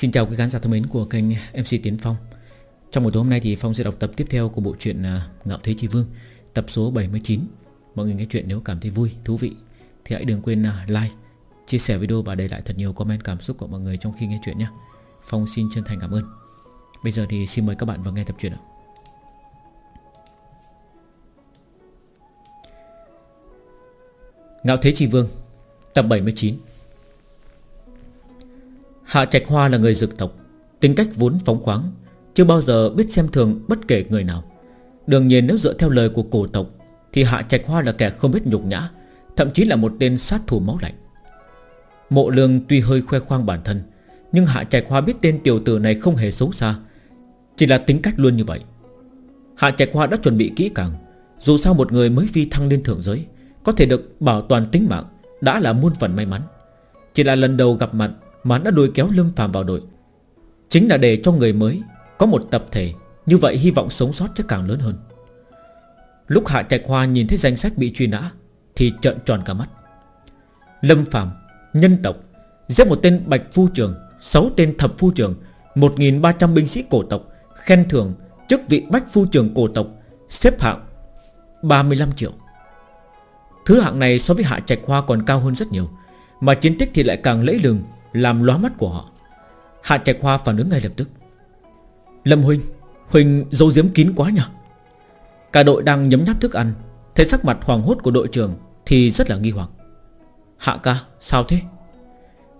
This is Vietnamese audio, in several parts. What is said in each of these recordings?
Xin chào quý khán giả thân mến của kênh MC Tiến Phong. Trong buổi tối hôm nay thì Phong sẽ đọc tập tiếp theo của bộ truyện à, Ngạo Thế Chi Vương Tập số 79 Mọi người nghe chuyện nếu cảm thấy vui, thú vị Thì hãy đừng quên à, like, chia sẻ video và để lại thật nhiều comment cảm xúc của mọi người trong khi nghe chuyện nhé. Phong xin chân thành cảm ơn. Bây giờ thì xin mời các bạn vào nghe tập truyện ạ Ngạo Thế Chi Vương Tập 79 Hạ Trạch Hoa là người dực tộc, Tính cách vốn phóng khoáng, Chưa bao giờ biết xem thường bất kể người nào. Đương nhiên nếu dựa theo lời của cổ tộc, Thì Hạ Trạch Hoa là kẻ không biết nhục nhã, Thậm chí là một tên sát thủ máu lạnh. Mộ lương tuy hơi khoe khoang bản thân, Nhưng Hạ Trạch Hoa biết tên tiểu tử này không hề xấu xa, Chỉ là tính cách luôn như vậy. Hạ Trạch Hoa đã chuẩn bị kỹ càng, Dù sao một người mới phi thăng lên thượng giới, Có thể được bảo toàn tính mạng, Đã là muôn phần may mắn. Chỉ là lần đầu gặp mặt mà đã lôi kéo Lâm Phạm vào đội. Chính là để cho người mới Có một tập thể Như vậy hy vọng sống sót sẽ càng lớn hơn. Lúc Hạ Trạch Hoa nhìn thấy danh sách bị truy nã Thì trợn tròn cả mắt. Lâm Phạm Nhân tộc, Giết một tên Bạch Phu Trường, Sáu tên Thập Phu Trường 1.300 binh sĩ cổ tộc, Khen thưởng chức vị Bách Phu Trường cổ tộc, Xếp hạng 35 triệu. Thứ hạng này so với Hạ Trạch Hoa còn cao hơn rất nhiều, Mà chiến tích thì lại càng lẫy lừng. Làm lóa mắt của họ. Hạ Trạch Hoa phản ứng ngay lập tức. Lâm Huynh Huynh dấu diếm kín quá nhỉ? Cả đội đang nhấm nháp thức ăn, Thấy sắc mặt hoàng hốt của đội trưởng Thì rất là nghi hoặc. Hạ ca, sao thế?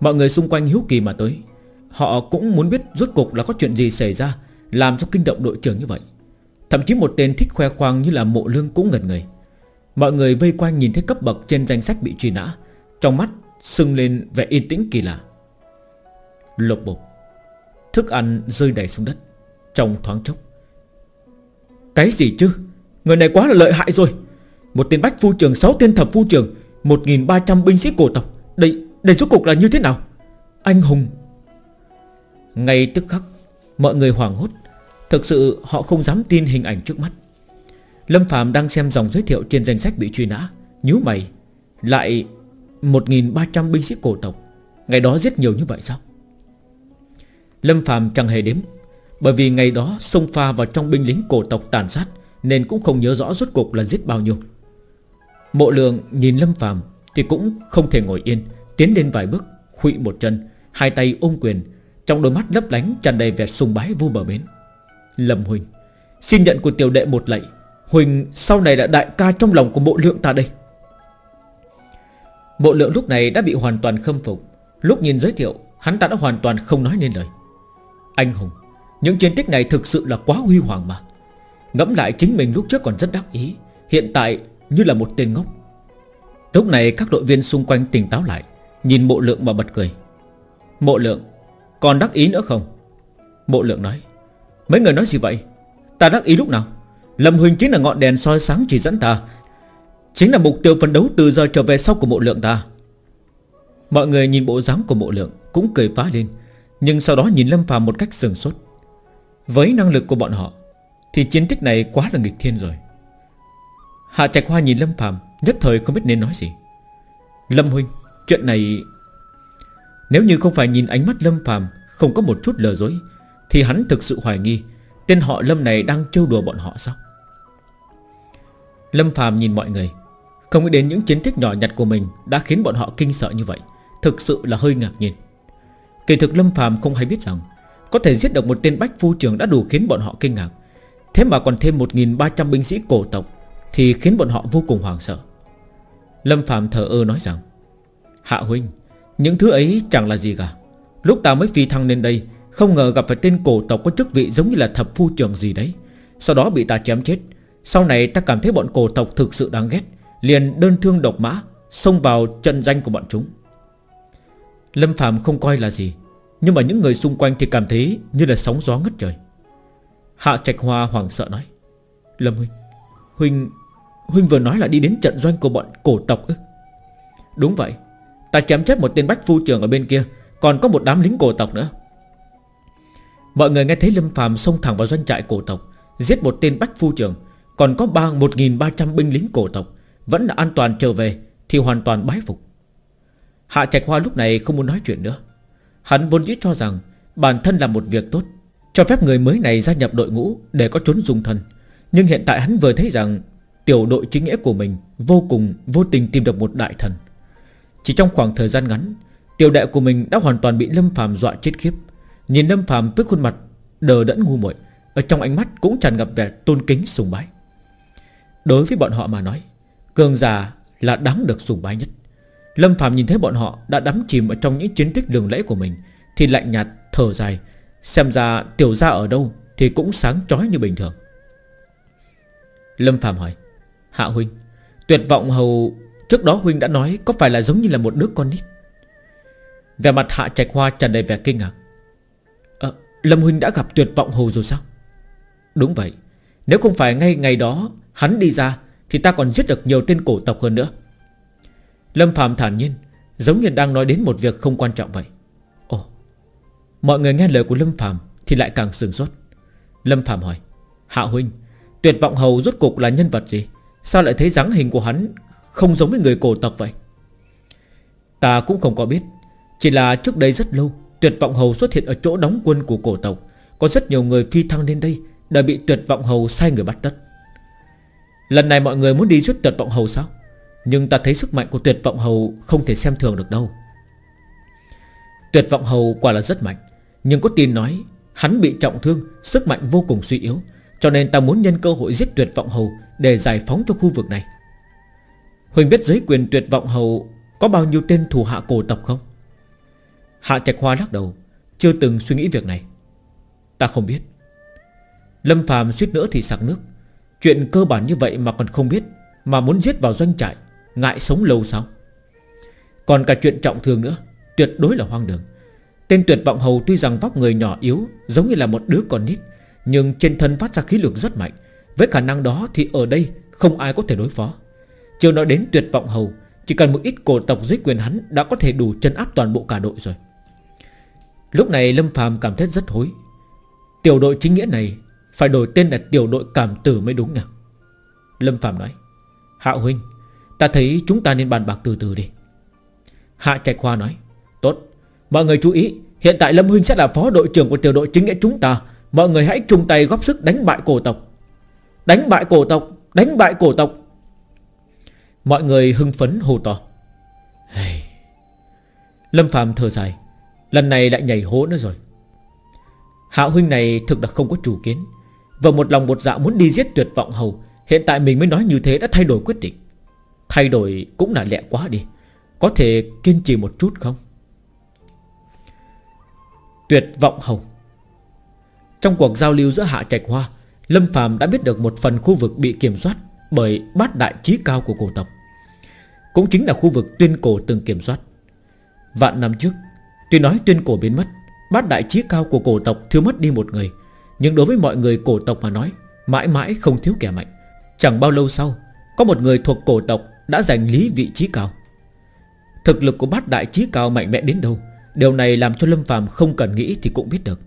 Mọi người xung quanh hiếu kỳ mà tới. Họ cũng muốn biết rốt cục là có chuyện gì xảy ra Làm cho kinh động đội trưởng như vậy. Thậm chí một tên thích khoe khoang như là mộ lương cũng ngẩn người. Mọi người vây quanh nhìn thấy cấp bậc trên danh sách bị truy nã, Trong mắt sưng lên vẻ yên tĩnh kỳ lạ. Lộc bục Thức ăn rơi đầy xuống đất. Trong thoáng chốc Cái gì chứ? Người này quá là lợi hại rồi. Một tên bách phu trường Sáu tên thập phu trường 1.300 binh sĩ cổ tộc. Đây, đây rốt cuộc là như thế nào? Anh hùng. Ngay tức khắc Mọi người hoảng hốt. Thực sự họ không dám tin hình ảnh trước mắt. Lâm Phạm đang xem dòng giới thiệu trên danh sách bị truy nã nhíu mày. Lại 1.300 binh sĩ cổ tộc. Ngày đó giết nhiều như vậy sao? Lâm Phạm chẳng hề đếm, Bởi vì ngày đó xông pha vào trong binh lính cổ tộc tàn sát Nên cũng không nhớ rõ rốt cuộc là giết bao nhiêu. Mộ lượng nhìn Lâm Phạm Thì cũng không thể ngồi yên, Tiến lên vài bước Khụy một chân, Hai tay ôm quyền, Trong đôi mắt lấp lánh tràn đầy vẻ sùng bái vu bờ bến. Lâm Huynh Xin nhận của tiểu đệ một lạy, Huỳnh sau này là đại ca trong lòng của mộ lượng ta đây. Mộ lượng lúc này đã bị hoàn toàn khâm phục, Lúc nhìn giới thiệu, Hắn ta đã hoàn toàn không nói nên lời. Anh hùng. Những chiến tích này thực sự là quá huy hoàng mà. Ngẫm lại chính mình lúc trước còn rất đắc ý, Hiện tại như là một tên ngốc. Lúc này các đội viên xung quanh tỉnh táo lại, Nhìn mộ lượng mà bật cười. Mộ lượng, Còn đắc ý nữa không? Mộ lượng nói. Mấy người nói gì vậy? Ta đắc ý lúc nào? Lâm Huỳnh chính là ngọn đèn soi sáng chỉ dẫn ta. Chính là mục tiêu phấn đấu từ giờ trở về sau của mộ lượng ta. Mọi người nhìn bộ dáng của mộ lượng Cũng cười phá lên. Nhưng sau đó nhìn Lâm Phàm một cách sừng sốt. Với năng lực của bọn họ, Thì chiến tích này quá là nghịch thiên rồi. Hạ Trạch Hoa nhìn Lâm Phàm, Nhất thời không biết nên nói gì. Lâm Huynh, Chuyện này, Nếu như không phải nhìn ánh mắt Lâm Phàm Không có một chút lừa dối, Thì hắn thực sự hoài nghi Tên họ Lâm này đang trêu đùa bọn họ sao? Lâm Phàm nhìn mọi người, Không nghĩ đến những chiến tích nhỏ nhặt của mình Đã khiến bọn họ kinh sợ như vậy. Thực sự là hơi ngạc nhiên. Kỳ thực Lâm Phàm không hay biết rằng, Có thể giết được một tên bách phu trường đã đủ khiến bọn họ kinh ngạc. Thế mà còn thêm 1.300 binh sĩ cổ tộc Thì khiến bọn họ vô cùng hoảng sợ. Lâm Phạm thờ ơ nói rằng, Hạ huynh, Những thứ ấy chẳng là gì cả. Lúc ta mới phi thăng lên đây, Không ngờ gặp phải tên cổ tộc có chức vị giống như là thập phu trường gì đấy. Sau đó bị ta chém chết. Sau này ta cảm thấy bọn cổ tộc thực sự đáng ghét, Liền đơn thương độc mã, Xông vào chân danh của bọn chúng. Lâm Phạm không coi là gì, Nhưng mà những người xung quanh thì cảm thấy Như là sóng gió ngất trời. Hạ Trạch Hoa hoảng sợ nói, Lâm Huynh Huynh Huynh vừa nói là đi đến trận doanh của bọn cổ tộc ư? Đúng vậy, Ta chém chết một tên bách phu trưởng ở bên kia, Còn có một đám lính cổ tộc nữa. Mọi người nghe thấy Lâm Phạm xông thẳng vào doanh trại cổ tộc, Giết một tên bách phu trưởng, Còn có ba 1.300 binh lính cổ tộc, Vẫn là an toàn trở về Thì hoàn toàn bái phục. Hạ Trạch Hoa lúc này không muốn nói chuyện nữa. Hắn vốn dĩ cho rằng Bản thân là một việc tốt, Cho phép người mới này gia nhập đội ngũ Để có trốn dung thân. Nhưng hiện tại hắn vừa thấy rằng Tiểu đội chính nghĩa của mình Vô cùng, vô tình tìm được một đại thần. Chỉ trong khoảng thời gian ngắn, Tiểu đệ của mình đã hoàn toàn bị Lâm Phạm dọa chết khiếp. Nhìn Lâm Phạm với khuôn mặt Đờ đẫn ngu muội, Ở trong ánh mắt cũng tràn ngập vẻ tôn kính sùng bái. Đối với bọn họ mà nói, Cường già là đáng được sùng bái nhất. Lâm Phạm nhìn thấy bọn họ đã đắm chìm ở trong những chiến tích đường lẫy của mình Thì lạnh nhạt thở dài. Xem ra tiểu gia ở đâu Thì cũng sáng chói như bình thường. Lâm Phạm hỏi Hạ Huynh Tuyệt vọng hầu Trước đó Huynh đã nói Có phải là giống như là một đứa con nít? Về mặt Hạ Trạch Hoa tràn đầy vẻ kinh ngạc. À, Lâm Huynh đã gặp tuyệt vọng hầu rồi sao? Đúng vậy. Nếu không phải ngay ngày đó Hắn đi ra Thì ta còn giết được nhiều tên cổ tộc hơn nữa. Lâm Phạm thản nhiên, Giống như đang nói đến một việc không quan trọng vậy. Ồ, Mọi người nghe lời của Lâm Phạm Thì lại càng sừng sốt. Lâm Phạm hỏi, Hạ Huynh, Tuyệt vọng hầu rốt cục là nhân vật gì? Sao lại thấy dáng hình của hắn Không giống với người cổ tộc vậy? Ta cũng không có biết, Chỉ là trước đây rất lâu, Tuyệt vọng hầu xuất hiện ở chỗ đóng quân của cổ tộc. Có rất nhiều người phi thăng lên đây Đã bị tuyệt vọng hầu sai người bắt tất Lần này mọi người muốn đi giết tuyệt vọng hầu sao? Nhưng ta thấy sức mạnh của tuyệt vọng hầu Không thể xem thường được đâu. Tuyệt vọng hầu quả là rất mạnh, Nhưng có tin nói Hắn bị trọng thương, Sức mạnh vô cùng suy yếu, Cho nên ta muốn nhân cơ hội giết tuyệt vọng hầu Để giải phóng cho khu vực này. Huỳnh biết giới quyền tuyệt vọng hầu Có bao nhiêu tên thủ hạ cổ tộc không? Hạ Trạch Hoa lắc đầu, Chưa từng suy nghĩ việc này. Ta không biết. Lâm phàm suýt nữa thì sặc nước. Chuyện cơ bản như vậy mà còn không biết, Mà muốn giết vào doanh trại Ngại sống lâu sao? Còn cả chuyện trọng thương nữa, Tuyệt đối là hoang đường. Tên tuyệt vọng hầu tuy rằng vóc người nhỏ yếu, Giống như là một đứa con nít, Nhưng trên thân phát ra khí lực rất mạnh. Với khả năng đó thì ở đây Không ai có thể đối phó. Chưa nói đến tuyệt vọng hầu, Chỉ cần một ít cổ tộc dưới quyền hắn Đã có thể đủ chân áp toàn bộ cả đội rồi. Lúc này Lâm phàm cảm thấy rất hối. Tiểu đội chính nghĩa này, phải đổi tên là tiểu đội cảm tử mới đúng nhỉ? Lâm Phạm nói. Hạ huynh Ta thấy chúng ta nên bàn bạc từ từ đi. Hạ Trạch Hoa nói, Tốt, Mọi người chú ý, Hiện tại Lâm Huynh sẽ là phó đội trưởng của tiểu đội chính nghĩa chúng ta. Mọi người hãy chung tay góp sức đánh bại cổ tộc. Đánh bại cổ tộc, Đánh bại cổ tộc. Mọi người hưng phấn hô to. Hey. Lâm Phạm thở dài, Lần này lại nhảy hố nữa rồi. Hạ huynh này thực là không có chủ kiến. Và một lòng một dạ muốn đi giết tuyệt vọng hầu, Hiện tại mình mới nói như thế đã thay đổi quyết định. Thay đổi cũng là lẹ quá đi. Có thể kiên trì một chút không? Tuyệt vọng hồng. Trong cuộc giao lưu giữa Hạ Trạch Hoa, Lâm Phàm đã biết được một phần khu vực bị kiểm soát Bởi bát đại trí cao của cổ tộc. Cũng chính là khu vực tuyên cổ từng kiểm soát. Vạn năm trước, Tuy nói tuyên cổ biến mất, Bát đại trí cao của cổ tộc thiếu mất đi một người. Nhưng đối với mọi người cổ tộc mà nói, Mãi mãi không thiếu kẻ mạnh. Chẳng bao lâu sau, Có một người thuộc cổ tộc đã giành lý vị trí cao. Thực lực của bát đại trí cao mạnh mẽ đến đâu Điều này làm cho Lâm phàm không cần nghĩ thì cũng biết được.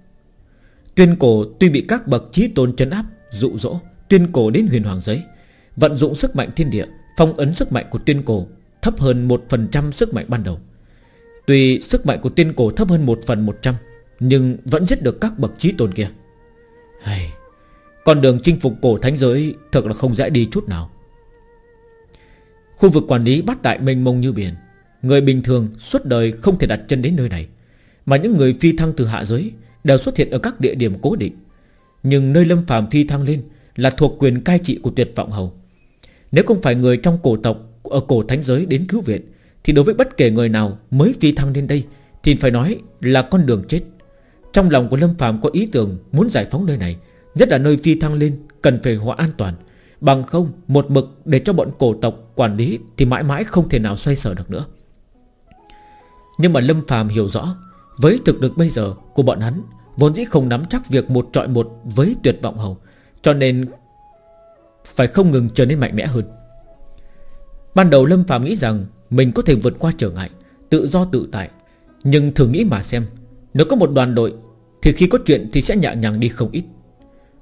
Tuyên cổ tuy bị các bậc trí tôn chấn áp Dụ dỗ Tuyên cổ đến huyền hoàng giới Vận dụng sức mạnh thiên địa Phong ấn sức mạnh của tuyên cổ Thấp hơn 1% sức mạnh ban đầu. Tuy sức mạnh của tuyên cổ thấp hơn 1 phần 100 Nhưng vẫn giết được các bậc trí tôn kia. Hay, Con đường chinh phục cổ thánh giới Thật là không dễ đi chút nào. Khu vực quản lý bát đại mênh mông như biển, Người bình thường suốt đời không thể đặt chân đến nơi này, Mà những người phi thăng từ hạ giới Đều xuất hiện ở các địa điểm cố định. Nhưng nơi lâm phàm phi thăng lên Là thuộc quyền cai trị của tuyệt vọng hầu. Nếu không phải người trong cổ tộc, Ở cổ thánh giới đến cứu viện, Thì đối với bất kể người nào mới phi thăng lên đây, Thì phải nói là con đường chết. Trong lòng của Lâm Phạm có ý tưởng Muốn giải phóng nơi này, Nhất là nơi phi thăng lên Cần phải hóa an toàn Bằng không, một mực để cho bọn cổ tộc quản lý Thì mãi mãi không thể nào xoay sở được nữa. Nhưng mà Lâm phàm hiểu rõ, Với thực lực bây giờ của bọn hắn, Vốn dĩ không nắm chắc việc một trọi một Với tuyệt vọng hầu, Cho nên Phải không ngừng trở nên mạnh mẽ hơn. Ban đầu Lâm phàm nghĩ rằng Mình có thể vượt qua trở ngại, Tự do tự tại, Nhưng thử nghĩ mà xem, Nếu có một đoàn đội thì khi có chuyện thì sẽ nhẹ nhàng đi không ít.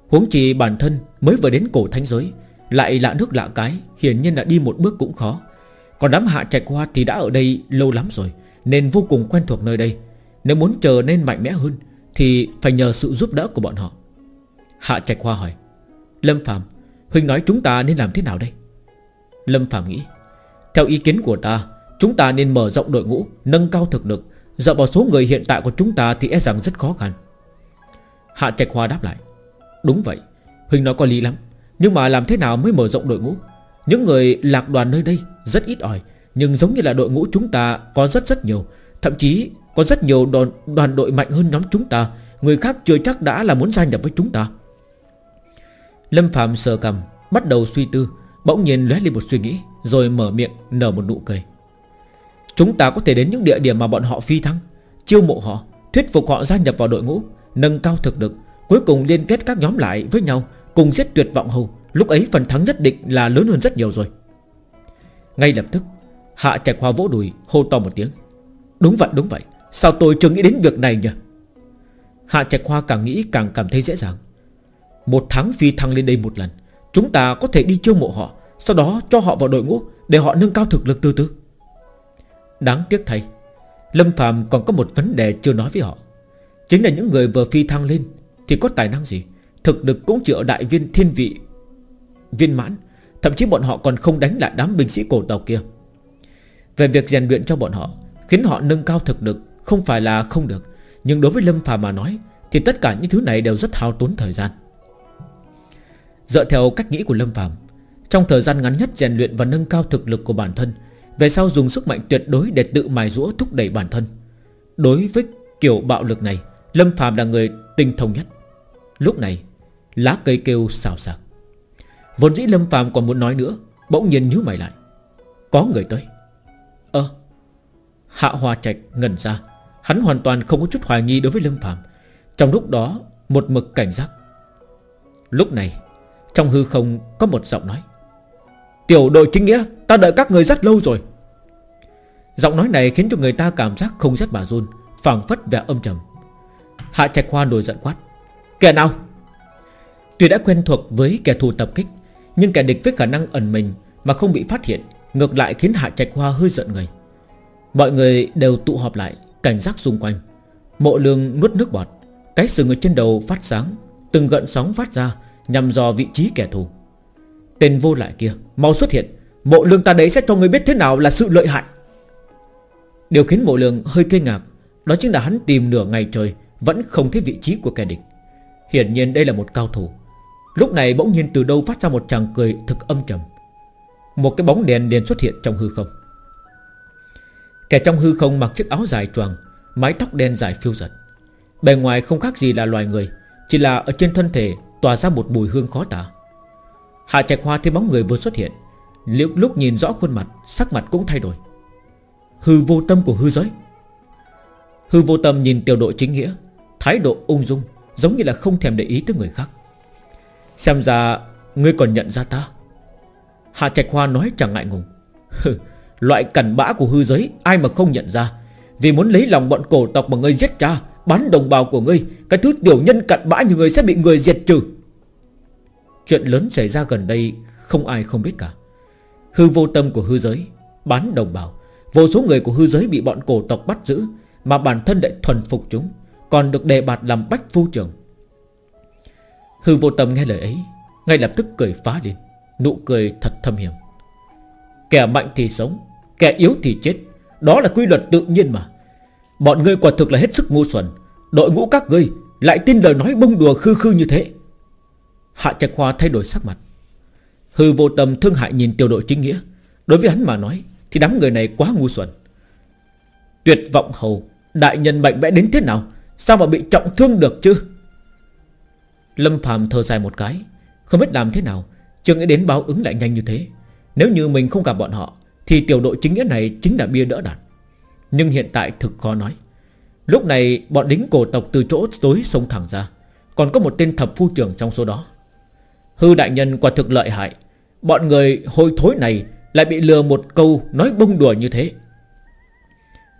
Huống chi bản thân mới vừa đến cổ thánh giới lại lạ nước lạ cái, Hiển nhiên là đi một bước cũng khó. Còn đám hạ trạch hoa thì đã ở đây lâu lắm rồi, Nên vô cùng quen thuộc nơi đây. Nếu muốn trở nên mạnh mẽ hơn, Thì phải nhờ sự giúp đỡ của bọn họ. Hạ Trạch Hoa hỏi, Lâm Phạm Huynh nói chúng ta nên làm thế nào đây? Lâm Phạm nghĩ, Theo ý kiến của ta, Chúng ta nên mở rộng đội ngũ, Nâng cao thực lực. Dựa vào số người hiện tại của chúng ta Thì e rằng rất khó khăn. Hạ Trạch Hoa đáp lại, Đúng vậy Huynh nói có lý lắm. Nhưng mà làm thế nào mới mở rộng đội ngũ? Những người lạc đoàn nơi đây rất ít ỏi Nhưng giống như là đội ngũ chúng ta có rất rất nhiều. Thậm chí có rất nhiều đoàn, đoàn đội mạnh hơn nhóm chúng ta Người khác chưa chắc đã là muốn gia nhập với chúng ta. Lâm Phạm sờ cầm Bắt đầu suy tư Bỗng nhiên lóe lên một suy nghĩ Rồi mở miệng nở một nụ cười. Chúng ta có thể đến những địa điểm mà bọn họ phi thăng Chiêu mộ họ Thuyết phục họ gia nhập vào đội ngũ Nâng cao thực lực Cuối cùng liên kết các nhóm lại với nhau Cùng giết tuyệt vọng hầu. Lúc ấy phần thắng nhất định là lớn hơn rất nhiều rồi. Ngay lập tức, Hạ trạch hoa vỗ đùi hô to một tiếng. Đúng vậy đúng vậy. Sao tôi chưa nghĩ đến việc này nhỉ? Hạ trạch hoa càng nghĩ càng cảm thấy dễ dàng. Một tháng phi thăng lên đây một lần, Chúng ta có thể đi chiêu mộ họ, Sau đó cho họ vào đội ngũ Để họ nâng cao thực lực từ từ Đáng tiếc thay, Lâm Phạm còn có một vấn đề chưa nói với họ. Chính là những người vừa phi thăng lên Thì có tài năng gì? Thực lực cũng chỉ ở đại viên thiên vị, Viên mãn, Thậm chí bọn họ còn không đánh lại đám binh sĩ cổ tộc kia. Về việc rèn luyện cho bọn họ Khiến họ nâng cao thực lực Không phải là không được, Nhưng đối với Lâm Phàm mà nói Thì tất cả những thứ này đều rất hao tốn thời gian. Dựa theo cách nghĩ của Lâm Phàm, Trong thời gian ngắn nhất rèn luyện và nâng cao thực lực của bản thân, Về sau dùng sức mạnh tuyệt đối để tự mài rũa thúc đẩy bản thân. Đối với kiểu bạo lực này, Lâm Phàm là người tinh thông nhất. Lúc này Lá cây kêu xào xạc. Vốn dĩ Lâm Phàm còn muốn nói nữa, Bỗng nhiên nhíu mày lại. Có người tới. Ơ, Hạ Hoa Trạch ngẩn ra. Hắn hoàn toàn không có chút hoài nghi đối với Lâm Phàm. Trong lúc đó, Một mực cảnh giác. Lúc này, Trong hư không có một giọng nói. Tiểu đội chính nghĩa, Ta đợi các người rất lâu rồi. Giọng nói này khiến cho người ta cảm giác không rất bà run, phảng phất vẻ âm trầm. Hạ Trạch Hoa nổi giận quát. Kẻ nào? Tuy đã quen thuộc với kẻ thù tập kích, Nhưng kẻ địch với khả năng ẩn mình Mà không bị phát hiện Ngược lại khiến Hạ Trạch Hoa hơi giận người. Mọi người đều tụ họp lại, Cảnh giác xung quanh. Mộ lương nuốt nước bọt, Cái sừng ở trên đầu phát sáng, Từng gợn sóng phát ra Nhằm dò vị trí kẻ thù. Tên vô lại kia, Mau xuất hiện, Mộ lương ta đấy sẽ cho người biết thế nào là sự lợi hại. Điều khiến mộ lương hơi kinh ngạc Đó chính là hắn tìm nửa ngày trời Vẫn không thấy vị trí của kẻ địch. Hiển nhiên đây là một cao thủ Lúc này bỗng nhiên từ đâu phát ra một chàng cười thực âm trầm. Một cái bóng đèn liền xuất hiện trong hư không. Kẻ trong hư không mặc chiếc áo dài choàng, Mái tóc đen dài phiêu giật. Bề ngoài không khác gì là loài người, Chỉ là ở trên thân thể tỏa ra một mùi hương khó tả. Hạ trạch hoa thấy bóng người vừa xuất hiện liệu lúc nhìn rõ khuôn mặt, Sắc mặt cũng thay đổi. Hư vô tâm của hư giới. Hư vô tâm nhìn tiểu đội chính nghĩa, Thái độ ung dung, Giống như là không thèm để ý tới người khác. Xem ra Ngươi còn nhận ra ta. Hạ Trạch Hoa nói chẳng ngại ngùng. Loại cẩn bã của hư giới Ai mà không nhận ra? Vì muốn lấy lòng bọn cổ tộc mà ngươi giết cha, Bán đồng bào của ngươi, Cái thứ tiểu nhân cặn bã như ngươi sẽ bị người diệt trừ. Chuyện lớn xảy ra gần đây, Không ai không biết cả. Hư vô tâm của hư giới, Bán đồng bào. Vô số người của hư giới bị bọn cổ tộc bắt giữ, Mà bản thân lại thuần phục chúng, Còn được đề bạt làm bách phu trưởng. Hư vô tâm nghe lời ấy, Ngay lập tức cười phá lên, Nụ cười thật thâm hiểm. Kẻ mạnh thì sống, Kẻ yếu thì chết, Đó là quy luật tự nhiên mà. Bọn ngươi quả thực là hết sức ngu xuẩn, Đội ngũ các ngươi lại tin lời nói bông đùa khư khư như thế. Hạ Trạch Hoa thay đổi sắc mặt. Hư vô tâm thương hại nhìn tiểu đội chính nghĩa, Đối với hắn mà nói Thì đám người này quá ngu xuẩn. Tuyệt vọng hầu, Đại nhân mạnh mẽ đến thế nào, Sao mà bị trọng thương được chứ? Lâm Phạm thở dài một cái, Không biết làm thế nào Trường nghĩa đến báo ứng lại nhanh như thế. Nếu như mình không gặp bọn họ, Thì tiểu đội chính nghĩa này chính là bia đỡ đạn. Nhưng hiện tại thực khó nói. Lúc này, bọn lính cổ tộc từ chỗ tối sông thẳng ra, Còn có một tên thập phu trưởng trong số đó. Hư đại nhân quả thực lợi hại, Bọn người hôi thối này Lại bị lừa một câu nói bông đùa như thế.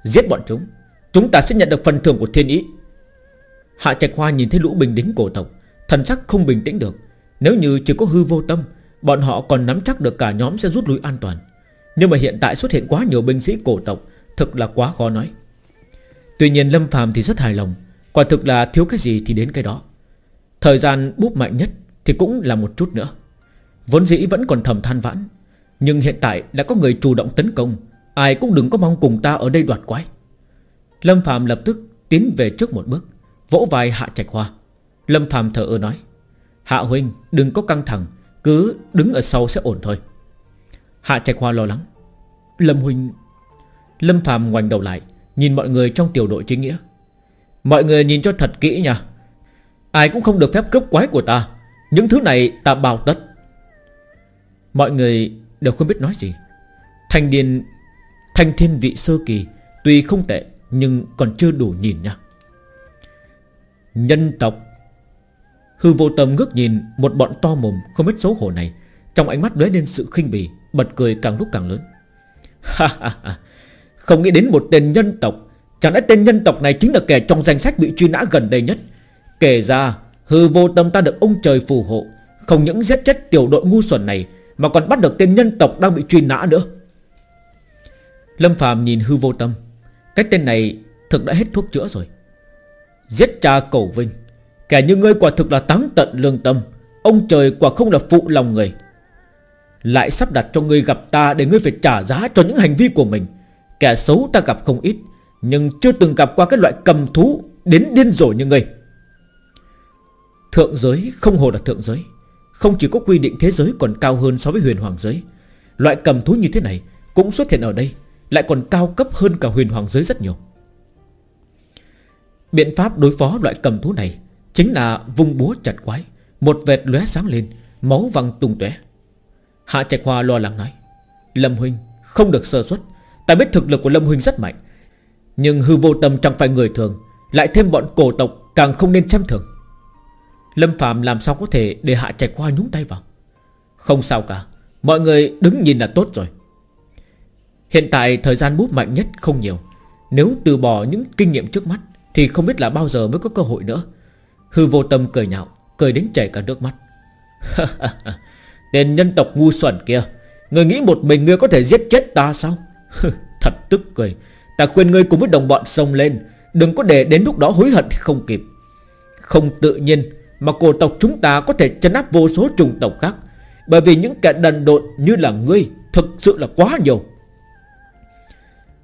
Giết bọn chúng Chúng ta sẽ nhận được phần thưởng của thiên ý. Hạ Trạch Hoa nhìn thấy lũ bình lính cổ tộc Thần sắc không bình tĩnh được. Nếu như chỉ có hư vô tâm, Bọn họ còn nắm chắc được cả nhóm sẽ rút lui an toàn. Nhưng mà hiện tại xuất hiện quá nhiều binh sĩ cổ tộc, Thực là quá khó nói. Tuy nhiên Lâm Phàm thì rất hài lòng, Quả thực là thiếu cái gì thì đến cái đó. Thời gian búp mạnh nhất Thì cũng là một chút nữa. Vốn dĩ vẫn còn thầm than vãn, Nhưng hiện tại đã có người chủ động tấn công, Ai cũng đừng có mong cùng ta ở đây đoạt quái. Lâm Phạm lập tức tiến về trước một bước, Vỗ vai Hạ Trạch Hoa. Lâm Phạm thở ơ nói Hạ Huynh đừng có căng thẳng Cứ đứng ở sau sẽ ổn thôi. Hạ Trạch Hoa lo lắng Lâm Huynh. Lâm Phạm ngoảnh đầu lại Nhìn mọi người trong tiểu đội chính nghĩa. Mọi người nhìn cho thật kỹ nha Ai cũng không được phép cướp quái của ta Những thứ này ta bảo tất. Mọi người đều không biết nói gì. Thanh niên, Thanh thiên vị sơ kỳ Tuy không tệ nhưng còn chưa đủ nhìn nha. Nhân tộc Hư vô tâm ngước nhìn, Một bọn to mồm, không biết xấu hổ này. Trong ánh mắt lóe lên sự khinh bỉ, Bật cười càng lúc càng lớn. Ha ha ha. Không nghĩ đến một tên nhân tộc. Chẳng lẽ tên nhân tộc này chính là kẻ trong danh sách bị truy nã gần đây nhất? Kể ra, Hư vô tâm ta được ông trời phù hộ. Không những giết chết tiểu đội ngu xuẩn này, Mà còn bắt được tên nhân tộc đang bị truy nã nữa. Lâm Phàm nhìn hư vô tâm. Cái tên này thực đã hết thuốc chữa rồi. Giết cha cầu vinh. Kẻ như ngươi quả thực là táng tận lương tâm. Ông trời quả không là phụ lòng người. Lại sắp đặt cho ngươi gặp ta Để ngươi phải trả giá cho những hành vi của mình. Kẻ xấu ta gặp không ít, Nhưng chưa từng gặp qua cái loại cầm thú Đến điên rồ như ngươi. Thượng giới, không hồ là thượng giới. Không chỉ có quy định thế giới còn cao hơn so với huyền hoàng giới. Loại cầm thú như thế này Cũng xuất hiện ở đây, Lại còn cao cấp hơn cả huyền hoàng giới rất nhiều. Biện pháp đối phó loại cầm thú này Chính là vung búa chặt quái, Một vệt lóe sáng lên, Máu văng tung tóe. Hạ Trạch Hoa lo lắng nói, Lâm Huynh, không được sơ suất. Ta biết thực lực của Lâm Huynh rất mạnh, Nhưng hư vô tâm chẳng phải người thường, Lại thêm bọn cổ tộc càng không nên xem thường. Lâm Phạm làm sao có thể để Hạ Trạch Hoa nhúng tay vào? Không sao cả, Mọi người đứng nhìn là tốt rồi. Hiện tại thời gian bút mạnh nhất không nhiều, Nếu từ bỏ những kinh nghiệm trước mắt Thì không biết là bao giờ mới có cơ hội nữa. Hư vô tâm cười nhạo, Cười đến chảy cả nước mắt. Tên nhân tộc ngu xuẩn kia, Người nghĩ một mình người có thể giết chết ta sao? Thật tức cười. Ta khuyên ngươi cùng với đồng bọn xông lên, Đừng có để đến lúc đó hối hận không kịp. Không tự nhiên Mà cổ tộc chúng ta có thể chấn áp vô số trùng tộc khác, Bởi vì những kẻ đần độn như là ngươi Thực sự là quá nhiều.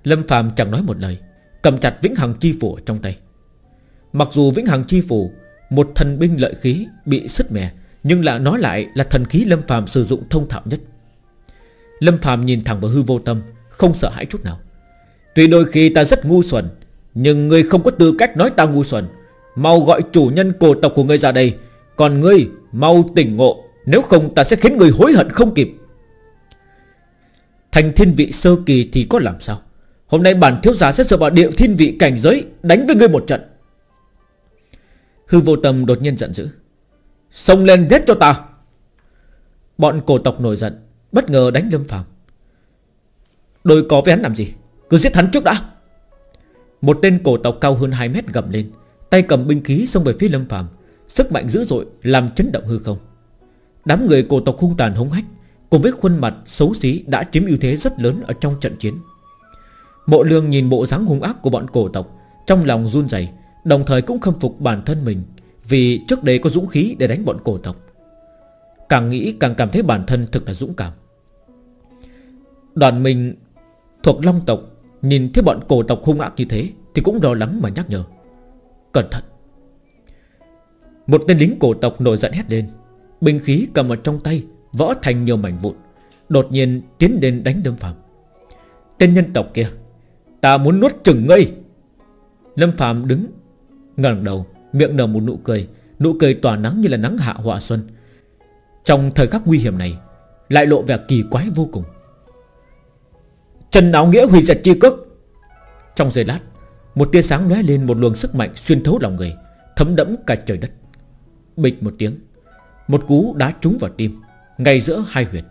Lâm Phạm chẳng nói một lời, Cầm chặt Vĩnh Hằng Chi Phủ trong tay. Mặc dù Vĩnh Hằng Chi Phủ một thần binh lợi khí bị sứt mẻ, Nhưng là nói lại là thần khí Lâm phàm sử dụng thông thạo nhất. Lâm phàm nhìn thẳng vào hư vô tâm, Không sợ hãi chút nào. Tuy đôi khi ta rất ngu xuẩn, Nhưng ngươi không có tư cách nói ta ngu xuẩn. Mau gọi chủ nhân cổ tộc của ngươi ra đây, Còn ngươi mau tỉnh ngộ, Nếu không ta sẽ khiến người hối hận không kịp. Thành thiên vị sơ kỳ thì có làm sao? Hôm nay bản thiếu gia sẽ dựa vào địa thiên vị cảnh giới Đánh với ngươi một trận. Hư vô tâm đột nhiên giận dữ. Xông lên giết cho ta. Bọn cổ tộc nổi giận, Bất ngờ đánh Lâm Phàm. Đôi có với hắn làm gì? Cứ giết hắn trước đã. Một tên cổ tộc cao hơn 2 mét gầm lên, Tay cầm binh khí xông về phía Lâm Phàm, Sức mạnh dữ dội làm chấn động hư không. Đám người cổ tộc hung tàn hống hách, Cùng với khuôn mặt xấu xí Đã chiếm ưu thế rất lớn ở trong trận chiến. Mộ lương nhìn bộ dáng hung ác của bọn cổ tộc, Trong lòng run rẩy Đồng thời cũng khâm phục bản thân mình, Vì trước đây có dũng khí để đánh bọn cổ tộc. Càng nghĩ càng cảm thấy bản thân thực là dũng cảm. Đoàn mình thuộc Long tộc, Nhìn thấy bọn cổ tộc hung ác như thế Thì cũng lo lắng mà nhắc nhở. Cẩn thận! Một tên lính cổ tộc nổi giận hét lên. Binh khí cầm ở trong tay Vỡ thành nhiều mảnh vụn, Đột nhiên tiến đến đánh Lâm Phạm Tên nhân tộc kia, Ta muốn nuốt chừng ngươi! Lâm Phạm đứng ngẩng đầu, Miệng nở một nụ cười Nụ cười tỏa nắng như là nắng hạ họa xuân. Trong thời khắc nguy hiểm này, Lại lộ vẻ kỳ quái vô cùng. Trần áo nghĩa hủy diệt chi cước. Trong giây lát, Một tia sáng lóe lên một luồng sức mạnh xuyên thấu lòng người, Thấm đẫm cả trời đất. Bịch một tiếng, Một cú đá trúng vào tim, Ngay giữa hai huyệt.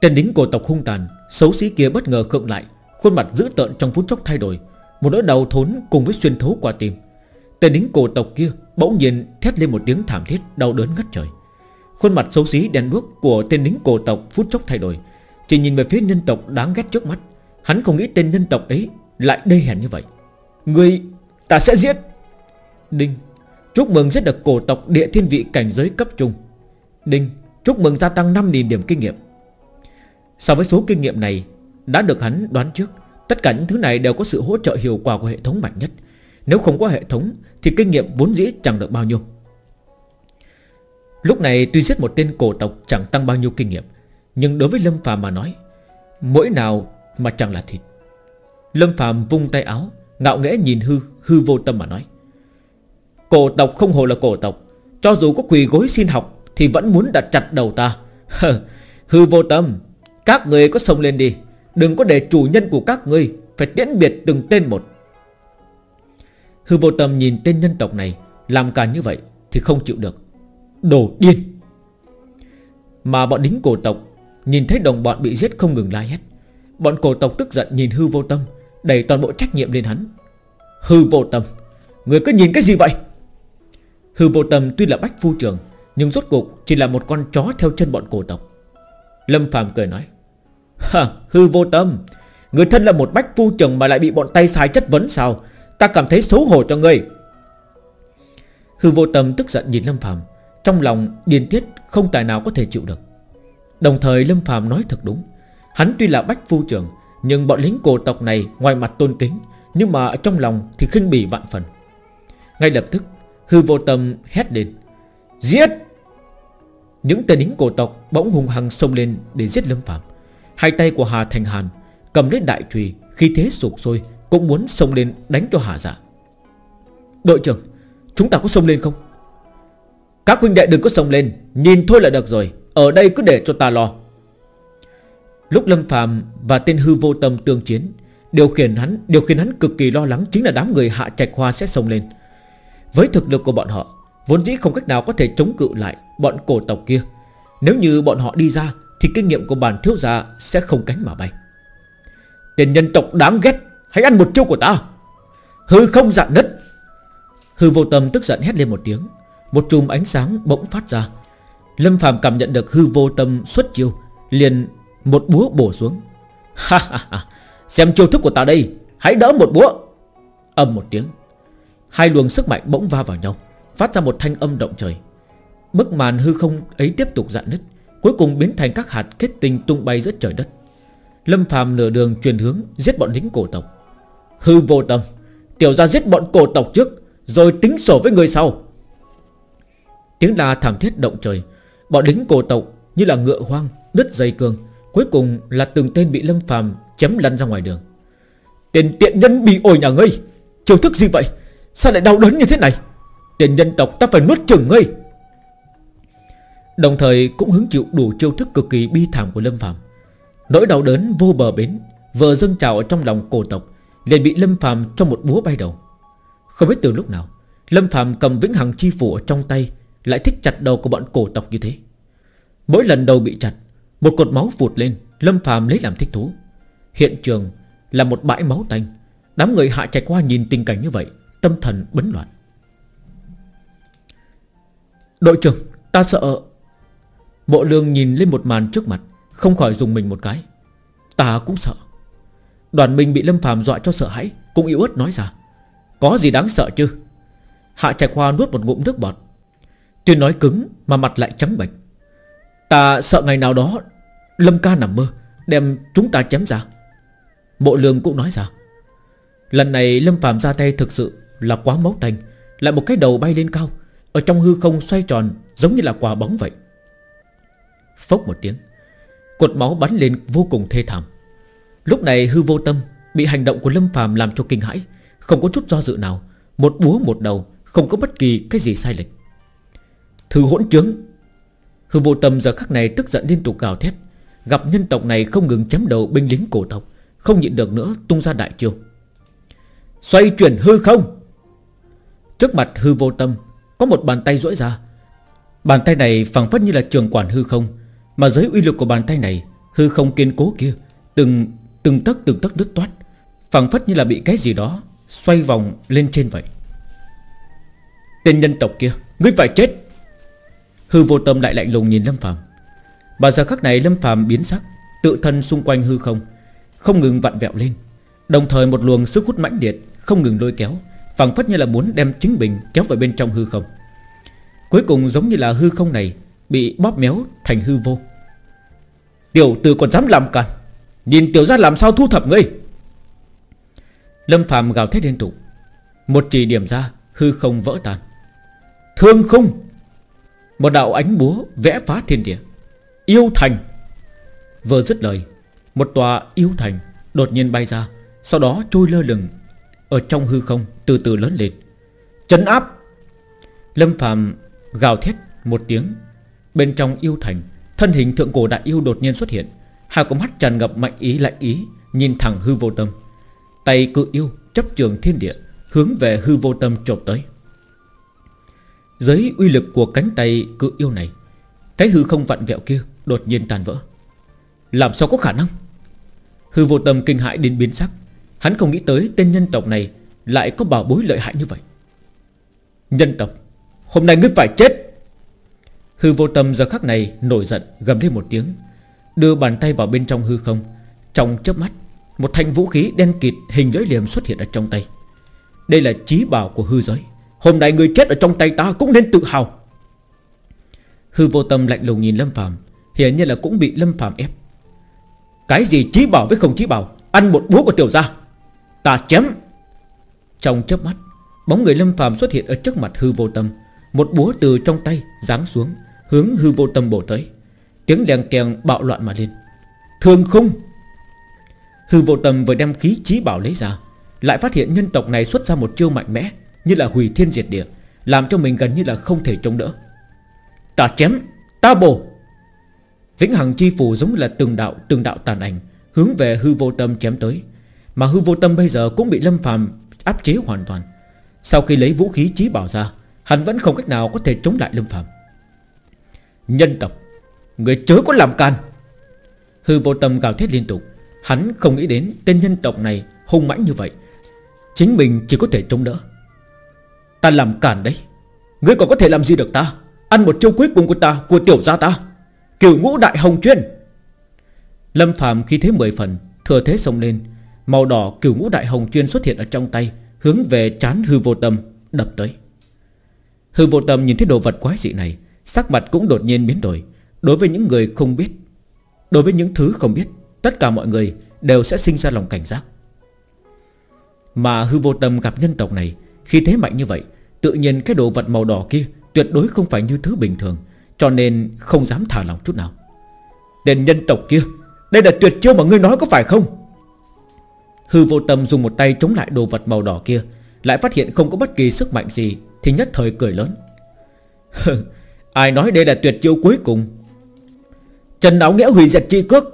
Tên đính cổ tộc hung tàn, Xấu xí kia bất ngờ khựng lại, Khuôn mặt dữ tợn trong phút chốc thay đổi, Một nỗi đau thốn cùng với xuyên thấu qua tim. Tên lính cổ tộc kia bỗng nhiên thét lên một tiếng thảm thiết, đau đớn ngất trời. Khuôn mặt xấu xí đen bước của tên lính cổ tộc phút chốc thay đổi, Chỉ nhìn về phía nhân tộc đáng ghét trước mắt. Hắn không nghĩ tên nhân tộc ấy lại đê hèn như vậy. Người, ta sẽ giết. Đinh, Chúc mừng giết được cổ tộc địa thiên vị cảnh giới cấp trung. Đinh, Chúc mừng gia tăng 5.000 điểm kinh nghiệm. So với số kinh nghiệm này, Đã được hắn đoán trước, Tất cả những thứ này đều có sự hỗ trợ hiệu quả của hệ thống mạnh nhất. Nếu không có hệ thống Thì kinh nghiệm vốn dĩ chẳng được bao nhiêu. Lúc này tuy giết một tên cổ tộc Chẳng tăng bao nhiêu kinh nghiệm, Nhưng đối với Lâm phàm mà nói, Mỗi nào mà chẳng là thịt. Lâm phàm vung tay áo, Ngạo nghễ nhìn hư Hư vô tâm mà nói, Cổ tộc không hồ là cổ tộc, Cho dù có quỳ gối xin học Thì vẫn muốn đặt chặt đầu ta. Hư vô tâm, Các người có sông lên đi, Đừng có để chủ nhân của các ngươi Phải tiễn biệt từng tên một. Hư vô tâm nhìn tên nhân tộc này, Làm cả như vậy thì không chịu được. Đồ điên! Mà bọn đính cổ tộc Nhìn thấy đồng bọn bị giết không ngừng la hét. Bọn cổ tộc tức giận nhìn hư vô tâm, Đẩy toàn bộ trách nhiệm lên hắn. Hư vô tâm, Người cứ nhìn cái gì vậy? Hư vô tâm tuy là bách phu trường, Nhưng rốt cục chỉ là một con chó theo chân bọn cổ tộc. Lâm phàm cười nói, Hả, hư vô tâm, Người thân là một bách phu trường mà lại bị bọn tay sai chất vấn sao? Ta cảm thấy xấu hổ cho ngươi. Hư vô tâm tức giận nhìn Lâm phàm Trong lòng điên tiết không tài nào có thể chịu được. Đồng thời Lâm phàm nói thật đúng Hắn tuy là bách phu trưởng, Nhưng bọn lính cổ tộc này ngoài mặt tôn kính Nhưng mà trong lòng thì khinh bỉ vạn phần. Ngay lập tức Hư vô tâm hét lên Giết! Những tên lính cổ tộc bỗng hùng hăng xông lên để giết Lâm Phạm Hai tay của Hà Thành Hàn Cầm lấy đại trùy Khi thế sụp sôi cũng muốn xông lên đánh cho Hà giả Đội trưởng, Chúng ta có xông lên không? Các huynh đệ đừng có xông lên, Nhìn thôi là được rồi, Ở đây cứ để cho ta lo. Lúc Lâm Phạm và tên hư vô tâm tương chiến, Điều khiển hắn, Điều khiển hắn cực kỳ lo lắng Chính là đám người hạ trạch hoa sẽ xông lên. Với thực lực của bọn họ, Vốn dĩ không cách nào có thể chống cự lại Bọn cổ tộc kia. Nếu như bọn họ đi ra, Thì kinh nghiệm của bản thiếu gia sẽ không cánh mà bay. Tiền nhân tộc đáng ghét Hãy ăn một chiêu của ta. Hư không dạn đất. Hư vô tâm tức giận hét lên một tiếng. Một chùm ánh sáng bỗng phát ra. Lâm Phạm cảm nhận được hư vô tâm xuất chiêu, Liền một búa bổ xuống. Ha ha ha. Xem chiêu thức của ta đây. Hãy đỡ một búa. Âm một tiếng. Hai luồng sức mạnh bỗng va vào nhau, Phát ra một thanh âm động trời. Bức màn hư không ấy tiếp tục dạn nứt, Cuối cùng biến thành các hạt kết tinh tung bay giữa trời đất. Lâm phàm nửa đường truyền hướng Giết bọn lính cổ tộc. Hư vô tâm. Tiểu ra giết bọn cổ tộc trước, Rồi tính sổ với người sau. Tiếng la thảm thiết động trời. Bọn lính cổ tộc như là ngựa hoang, Đứt dây cương, Cuối cùng là từng tên bị Lâm phàm chém lăn ra ngoài đường. Tiền tiện nhân bị ổi nhà ngươi, Chiêu thức gì vậy? Sao lại đau đớn như thế này? Tiền nhân tộc ta phải nuốt chửng ngươi. Đồng thời cũng hứng chịu đủ chiêu thức cực kỳ bi thảm của Lâm Phạm Nỗi đau đớn vô bờ bến, Vừa dâng trào ở trong lòng cổ tộc liền bị Lâm Phạm trong một búa bay đầu. Không biết từ lúc nào, Lâm Phạm cầm vĩnh hằng chi phủ ở trong tay, Lại thích chặt đầu của bọn cổ tộc như thế. Mỗi lần đầu bị chặt, Một cột máu vụt lên, Lâm Phạm lấy làm thích thú. Hiện trường là một bãi máu tanh. Đám người hạ chạy qua nhìn tình cảnh như vậy, Tâm thần bấn loạn. Đội trưởng, Ta sợ. Bộ lương nhìn lên một màn trước mặt, Không khỏi dùng mình một cái. Ta cũng sợ. Đoàn minh bị Lâm phàm dọa cho sợ hãi, Cũng yếu ớt nói ra. Có gì đáng sợ chứ? Hạ trạch hoa nuốt một ngụm nước bọt. Tuyên nói cứng mà mặt lại trắng bệch. Ta sợ ngày nào đó Lâm ca nằm mơ, Đem chúng ta chém ra. Mộ lương cũng nói ra. Lần này Lâm phàm ra tay thực sự là quá máu tanh, Lại một cái đầu bay lên cao, Ở trong hư không xoay tròn Giống như là quả bóng vậy. Phốc một tiếng, Cột máu bắn lên vô cùng thê thảm. Lúc này hư vô tâm, Bị hành động của Lâm phàm làm cho kinh hãi. Không có chút do dự nào, Một búa, một đầu, Không có bất kỳ cái gì sai lệch. Thư hỗn trướng. Hư vô tâm giờ khắc này tức giận liên tục gào thét. Gặp nhân tộc này không ngừng chém đầu binh lính cổ tộc, Không nhịn được nữa tung ra đại chiêu. Xoay chuyển hư không. Trước mặt hư vô tâm, Có một bàn tay duỗi ra. Bàn tay này phẳng phất như là trường quản hư không, Mà dưới uy lực của bàn tay này, Hư không kiên cố kia Từng từng tấc từng tấc đứt toát phẳng phất như là bị cái gì đó Xoay vòng lên trên vậy. Tên nhân tộc kia, Ngươi phải chết! Hư vô tâm lại lạnh lùng nhìn Lâm Phạm Bà giờ khắc này Lâm Phạm biến sắc, Tự thân xung quanh hư không Không ngừng vặn vẹo lên. Đồng thời một luồng sức hút mãnh liệt, Không ngừng lôi kéo, phảng phất như là muốn đem chính mình kéo vào bên trong hư không. Cuối cùng giống như là hư không này Bị bóp méo thành hư vô. Tiểu tử còn dám làm càn! Nhìn tiểu ra làm sao thu thập ngươi? Lâm Phạm gào thét liên tục. Một chỉ điểm ra, Hư không vỡ tan. Thương khung! Một đạo ánh búa vẽ phá thiên địa. Yêu thành! Vừa dứt lời, Một tòa yêu thành đột nhiên bay ra, Sau đó trôi lơ lửng Ở trong hư không từ từ lớn lên. Chấn áp! Lâm Phạm gào thét một tiếng. Bên trong yêu thành, Thân hình thượng cổ đại yêu đột nhiên xuất hiện. Hai con mắt tràn ngập mạnh ý lạnh ý, Nhìn thẳng hư vô tâm. Tay cự yêu chấp trường thiên địa, Hướng về hư vô tâm trộm tới. Dưới uy lực của cánh tay cự yêu này, Cái hư không vặn vẹo kia Đột nhiên tàn vỡ. Làm sao có khả năng? Hư vô tâm kinh hãi đến biến sắc. Hắn không nghĩ tới tên nhân tộc này Lại có bảo bối lợi hại như vậy. Nhân tộc, Hôm nay ngươi phải chết! Hư vô tâm giờ khắc này nổi giận, gầm lên một tiếng. Đưa bàn tay vào bên trong hư không. Trong chớp mắt, Một thanh vũ khí đen kịt hình lưỡi liềm xuất hiện ở trong tay. Đây là trí bảo của hư giới. Hôm nay người chết ở trong tay ta cũng nên tự hào. Hư vô tâm lạnh lùng nhìn Lâm Phạm Hiển nhiên là cũng bị Lâm Phạm ép. Cái gì trí bảo với không trí bảo? Ăn một búa của tiểu gia. Ta chém. Trong chớp mắt, Bóng người Lâm Phạm xuất hiện ở trước mặt hư vô tâm. Một búa từ trong tay giáng xuống, Hướng hư vô tâm bổ tới. Tiếng đèn kèn bạo loạn mà lên. Thường khung. Hư vô tâm vừa đem khí trí bảo lấy ra, Lại phát hiện nhân tộc này xuất ra một chiêu mạnh mẽ, Như là hủy thiên diệt địa, Làm cho mình gần như là không thể chống đỡ. Ta chém, Ta bổ. Vĩnh Hằng chi phù giống như là từng đạo Từng đạo tàn ảnh, Hướng về hư vô tâm chém tới, Mà hư vô tâm bây giờ cũng bị lâm phàm áp chế hoàn toàn. Sau khi lấy vũ khí trí bảo ra, Hắn vẫn không cách nào có thể chống lại lâm phàm. Nhân tộc. Người chớ có làm can. Hư vô tâm gào thét liên tục. Hắn không nghĩ đến tên nhân tộc này hung mãnh như vậy. Chính mình chỉ có thể chống đỡ. Ta làm cản đấy. Ngươi còn có thể làm gì được ta? Ăn một chiêu cuối cùng của ta, Của tiểu gia ta. Kiểu ngũ đại hồng chuyên. Lâm phàm khi thế mười phần, Thừa thế xông lên. Màu đỏ kiểu ngũ đại hồng chuyên xuất hiện ở trong tay, Hướng về chán hư vô tâm, Đập tới. Hư vô tâm nhìn thấy đồ vật quái dị này, Sắc mặt cũng đột nhiên biến đổi. Đối với những người không biết, Đối với những thứ không biết, Tất cả mọi người đều sẽ sinh ra lòng cảnh giác. Mà hư vô tâm gặp nhân tộc này, Khi thế mạnh như vậy, Tự nhiên cái đồ vật màu đỏ kia Tuyệt đối không phải như thứ bình thường, Cho nên không dám thả lòng chút nào. Tên nhân tộc kia, Đây là tuyệt chiêu mà ngươi nói có phải không? Hư vô tâm dùng một tay chống lại đồ vật màu đỏ kia, Lại phát hiện không có bất kỳ sức mạnh gì Thì nhất thời cười lớn. Ai nói đây là tuyệt chiêu cuối cùng? Trần áo nghĩa hủy diệt chi cước.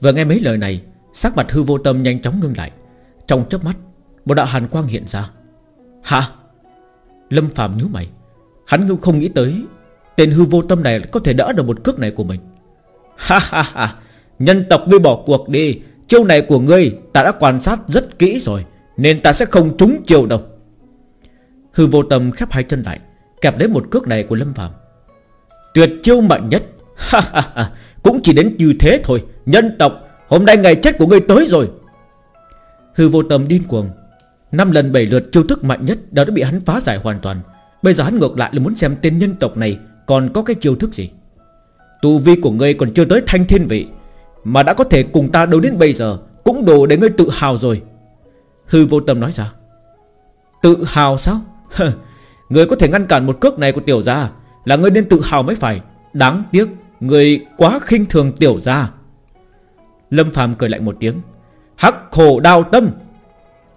Vừa nghe mấy lời này, Sắc mặt hư vô tâm nhanh chóng ngưng lại. Trong chớp mắt, Một đạo hàn quang hiện ra. Hả? Lâm phàm nhíu mày. Hắn không nghĩ tới Tên hư vô tâm này có thể đỡ được một cước này của mình. Ha ha ha. Nhân tộc ngươi bỏ cuộc đi. Chiêu này của ngươi, ta đã quan sát rất kỹ rồi, Nên ta sẽ không trúng chiêu đâu. Hư vô tâm khép hai chân lại, Kẹp lấy một cước này của Lâm Phạm Tuyệt chiêu mạnh nhất. Ha ha ha. Cũng chỉ đến như thế thôi. Nhân tộc, Hôm nay ngày chết của ngươi tới rồi. Hư vô tâm điên cuồng. Năm lần bảy lượt chiêu thức mạnh nhất Đã bị hắn phá giải hoàn toàn. Bây giờ hắn ngược lại là muốn xem tên nhân tộc này Còn có cái chiêu thức gì. Tu vi của ngươi còn chưa tới thanh thiên vị, Mà đã có thể cùng ta đấu đến bây giờ, Cũng đủ để ngươi tự hào rồi. Hư vô tâm nói ra. Tự hào sao? Người có thể ngăn cản một cước này của tiểu gia Là người nên tự hào mới phải. Đáng tiếc. Người quá khinh thường tiểu gia. Lâm Phạm cười lạnh một tiếng. Hắc khổ đau tâm.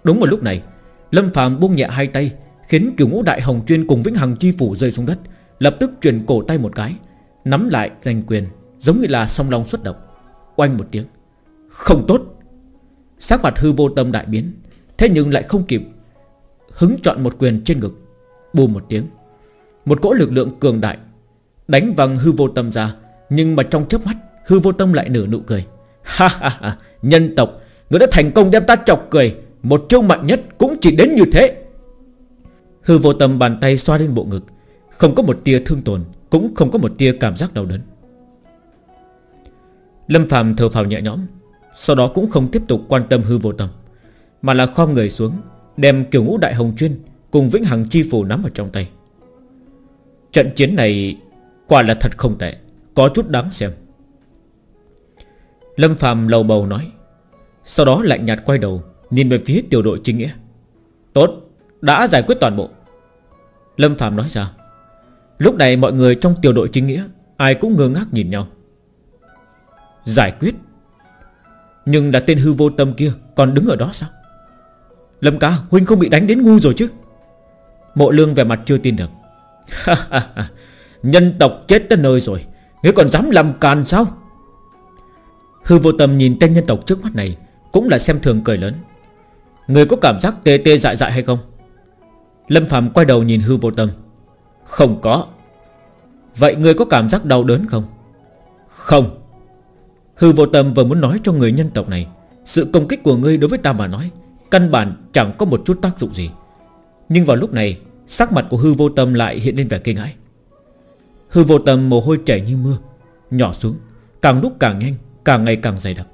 Đúng một lúc này, Lâm Phạm buông nhẹ hai tay, Khiến cửu ngũ đại hồng chuyên cùng vĩnh hằng chi phủ rơi xuống đất, Lập tức chuyển cổ tay một cái, Nắm lại giành quyền, Giống như là song long xuất động. Oanh một tiếng. Không tốt. Sắc mặt hư vô tâm đại biến, Thế nhưng lại không kịp Hứng chọn một quyền trên ngực. Bù một tiếng. Một cỗ lực lượng cường đại Đánh văng hư vô tâm ra nhưng mà trong chớp mắt, Hư vô tâm lại nở nụ cười. Ha ha ha, Nhân tộc, Người đã thành công đem ta chọc cười. Một chiêu mạnh nhất cũng chỉ đến như thế. Hư vô tâm bàn tay xoa lên bộ ngực. Không có một tia thương tổn, Cũng không có một tia cảm giác đau đớn. Lâm Phạm thở phào nhẹ nhõm, Sau đó cũng không tiếp tục quan tâm hư vô tâm Mà là khom người xuống, Đem kiểu ngũ đại hồng chuyên Cùng vĩnh hằng chi phủ nắm ở trong tay. Trận chiến này Quả là thật không tệ. Có chút đáng xem. Lâm Phạm lầu bầu nói, Sau đó lạnh nhạt quay đầu, Nhìn về phía tiểu đội chính nghĩa. Tốt, Đã giải quyết toàn bộ. Lâm Phạm nói ra, Lúc này mọi người trong tiểu đội chính nghĩa, Ai cũng ngơ ngác nhìn nhau. Giải quyết? Nhưng là tên hư vô tâm kia Còn đứng ở đó sao? Lâm ca Huynh không bị đánh đến ngu rồi chứ? Mộ lương về mặt chưa tin được. Nhân tộc chết tới nơi rồi. Ngươi còn dám làm càn sao? Hư vô tâm nhìn tên nhân tộc trước mắt này, Cũng là xem thường cười lớn. Người có cảm giác tê tê dại dại hay không? Lâm Phạm quay đầu nhìn hư vô tâm. Không có. Vậy người có cảm giác đau đớn không? Không. Hư vô tâm vừa muốn nói cho người nhân tộc này, Sự công kích của ngươi đối với ta mà nói, Căn bản chẳng có một chút tác dụng gì. Nhưng vào lúc này, Sắc mặt của hư vô tâm lại hiện lên vẻ kinh hãi. Hư vô tâm mồ hôi chảy như mưa, Nhỏ xuống, Càng lúc càng nhanh, Càng ngày càng dày đặc.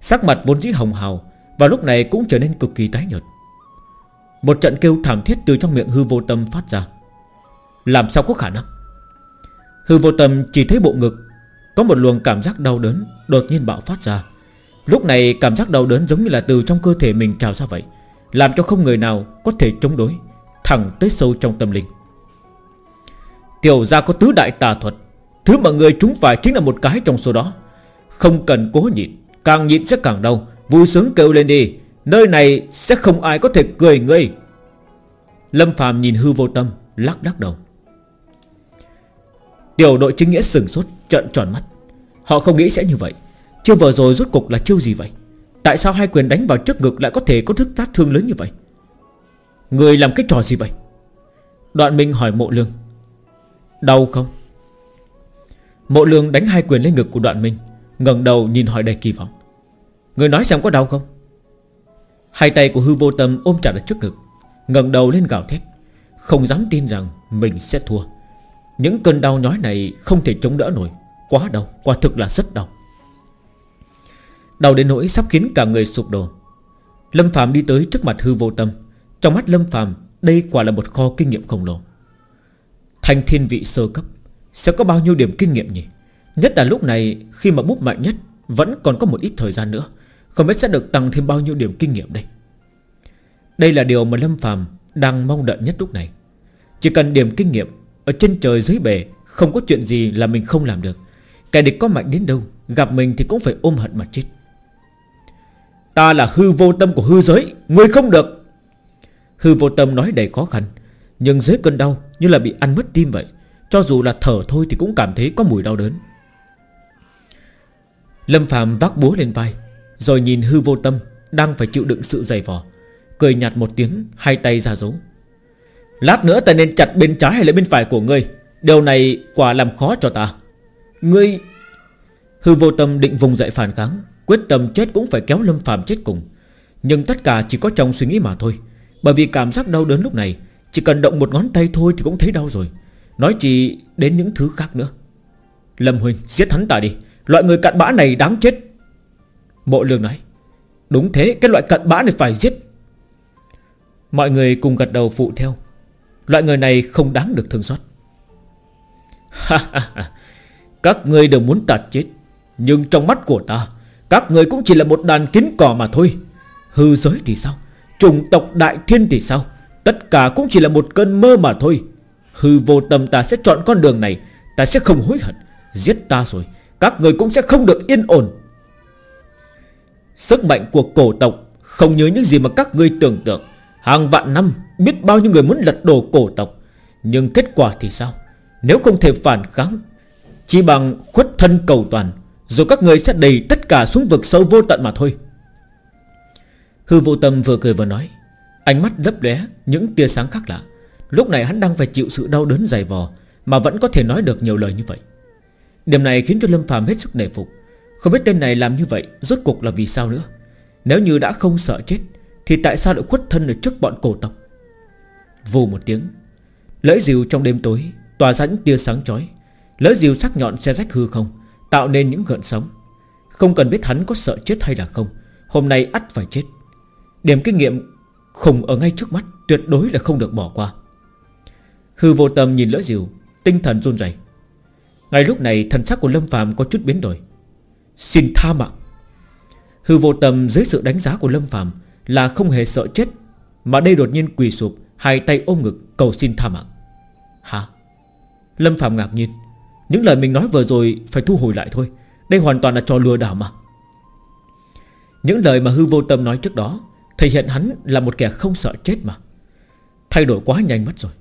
Sắc mặt vốn dĩ hồng hào Và lúc này cũng trở nên cực kỳ tái nhợt. Một trận kêu thảm thiết từ trong miệng hư vô tâm phát ra. Làm sao có khả năng? Hư vô tâm chỉ thấy bộ ngực, Có một luồng cảm giác đau đớn Đột nhiên bạo phát ra. Lúc này cảm giác đau đớn giống như là từ trong cơ thể mình trào ra vậy, Làm cho không người nào có thể chống đối, Thẳng tới sâu trong tâm linh. Tiểu gia có tứ đại tà thuật. Thứ mà người chúng phải chính là một cái trong số đó. Không cần cố nhịn, Càng nhịn sẽ càng đau. Vui sướng kêu lên đi, Nơi này sẽ không ai có thể cười ngươi. Lâm phàm nhìn hư vô tâm, Lắc đắc đầu. Tiểu đội chính nghĩa sừng sốt Trận tròn mắt. Họ không nghĩ sẽ như vậy. Chiêu vừa rồi rốt cục là chiêu gì vậy? Tại sao hai quyền đánh vào trước ngực lại có thể có thức sát thương lớn như vậy? Người làm cái trò gì vậy? Đoạn Minh hỏi mộ lương. Đau không? Mộ lương đánh hai quyền lên ngực của đoạn Minh, ngẩng đầu nhìn hỏi đầy kỳ vọng. Người nói xem có đau không? Hai tay của hư vô tâm ôm chặt ở trước ngực, ngẩng đầu lên gào thét, Không dám tin rằng mình sẽ thua. Những cơn đau nhói này không thể chống đỡ nổi, Quá đau, Quả thực là rất đau. Đau đến nỗi sắp khiến cả người sụp đổ. Lâm Phạm đi tới trước mặt hư vô tâm, Trong mắt Lâm Phạm Đây quả là một kho kinh nghiệm khổng lồ. Thành thiên vị sơ cấp, Sẽ có bao nhiêu điểm kinh nghiệm nhỉ? Nhất là lúc này, khi mà búp mạnh nhất, Vẫn còn có một ít thời gian nữa, Không biết sẽ được tăng thêm bao nhiêu điểm kinh nghiệm đây. Đây là điều mà Lâm Phạm Đang mong đợi nhất lúc này. Chỉ cần điểm kinh nghiệm Ở trên trời dưới bể, Không có chuyện gì là mình không làm được. Kẻ địch có mạnh đến đâu, Gặp mình thì cũng phải ôm hận mà chết. Ta là hư vô tâm của hư giới Người không được. Hư vô tâm nói đầy khó khăn, Nhưng dưới cơn đau như là bị ăn mất tim vậy. Cho dù là thở thôi thì cũng cảm thấy có mùi đau đớn. Lâm Phạm vác búa lên vai, Rồi nhìn hư vô tâm, Đang phải chịu đựng sự dày vò. Cười nhạt một tiếng, Hai tay ra dấu. Lát nữa ta nên chặt bên trái hay là bên phải của ngươi? Điều này quả làm khó cho ta. Ngươi Hư vô tâm định vùng dậy phản kháng, Quyết tâm chết cũng phải kéo Lâm Phạm chết cùng. Nhưng tất cả chỉ có trong suy nghĩ mà thôi, Bởi vì cảm giác đau đớn lúc này chỉ cần động một ngón tay thôi thì cũng thấy đau rồi. Nói chỉ đến những thứ khác nữa. Lâm Huynh giết hắn ta đi. Loại người cặn bã này đáng chết. Mộ lương nói, Đúng thế, cái loại cặn bã này phải giết. Mọi người cùng gật đầu phụ theo. Loại người này không đáng được thương xót. Các người đều muốn tạt chết, Nhưng trong mắt của ta, các người cũng chỉ là một đàn kiến cỏ mà thôi. Hư giới thì sao? Trùng tộc đại thiên thì sao? Tất cả cũng chỉ là một cơn mơ mà thôi. Hư vô tâm ta sẽ chọn con đường này, Ta sẽ không hối hận. Giết ta rồi, Các người cũng sẽ không được yên ổn. Sức mạnh của cổ tộc Không nhớ những gì mà các ngươi tưởng tượng. Hàng vạn năm Biết bao nhiêu người muốn lật đổ cổ tộc. Nhưng kết quả thì sao? Nếu không thể phản kháng, Chỉ bằng khuất thân cầu toàn, rồi các người sẽ đầy tất cả xuống vực sâu vô tận mà thôi. Hư vô tâm vừa cười vừa nói Ánh mắt lấp lóe, những tia sáng khác lạ. Lúc này hắn đang phải chịu sự đau đớn dày vò Mà vẫn có thể nói được nhiều lời như vậy. Điểm này khiến cho Lâm phàm hết sức nể phục. Không biết tên này làm như vậy Rốt cuộc là vì sao nữa? Nếu như đã không sợ chết, Thì tại sao lại khuất thân ở trước bọn cổ tộc? Vù một tiếng, Lưỡi rìu trong đêm tối Tỏa ra những tia sáng chói. Lưỡi rìu sắc nhọn xe rách hư không, Tạo nên những gợn sóng. Không cần biết hắn có sợ chết hay là không, Hôm nay ắt phải chết. Điểm kinh nghiệm Khủng ở ngay trước mắt, Tuyệt đối là không được bỏ qua. Hư vô tâm nhìn lỡ diều Tinh thần run rẩy. Ngay lúc này, thần sắc của Lâm Phạm có chút biến đổi. Xin tha mạng. Hư vô tâm dưới sự đánh giá của Lâm Phạm Là không hề sợ chết, Mà đây đột nhiên quỳ sụp, Hai tay ôm ngực, cầu xin tha mạng. Hả? Lâm Phạm ngạc nhiên. Những lời mình nói vừa rồi phải thu hồi lại thôi. Đây hoàn toàn là trò lừa đảo mà. Những lời mà hư vô tâm nói trước đó Thể hiện hắn là một kẻ không sợ chết mà. Thay đổi quá nhanh mất rồi.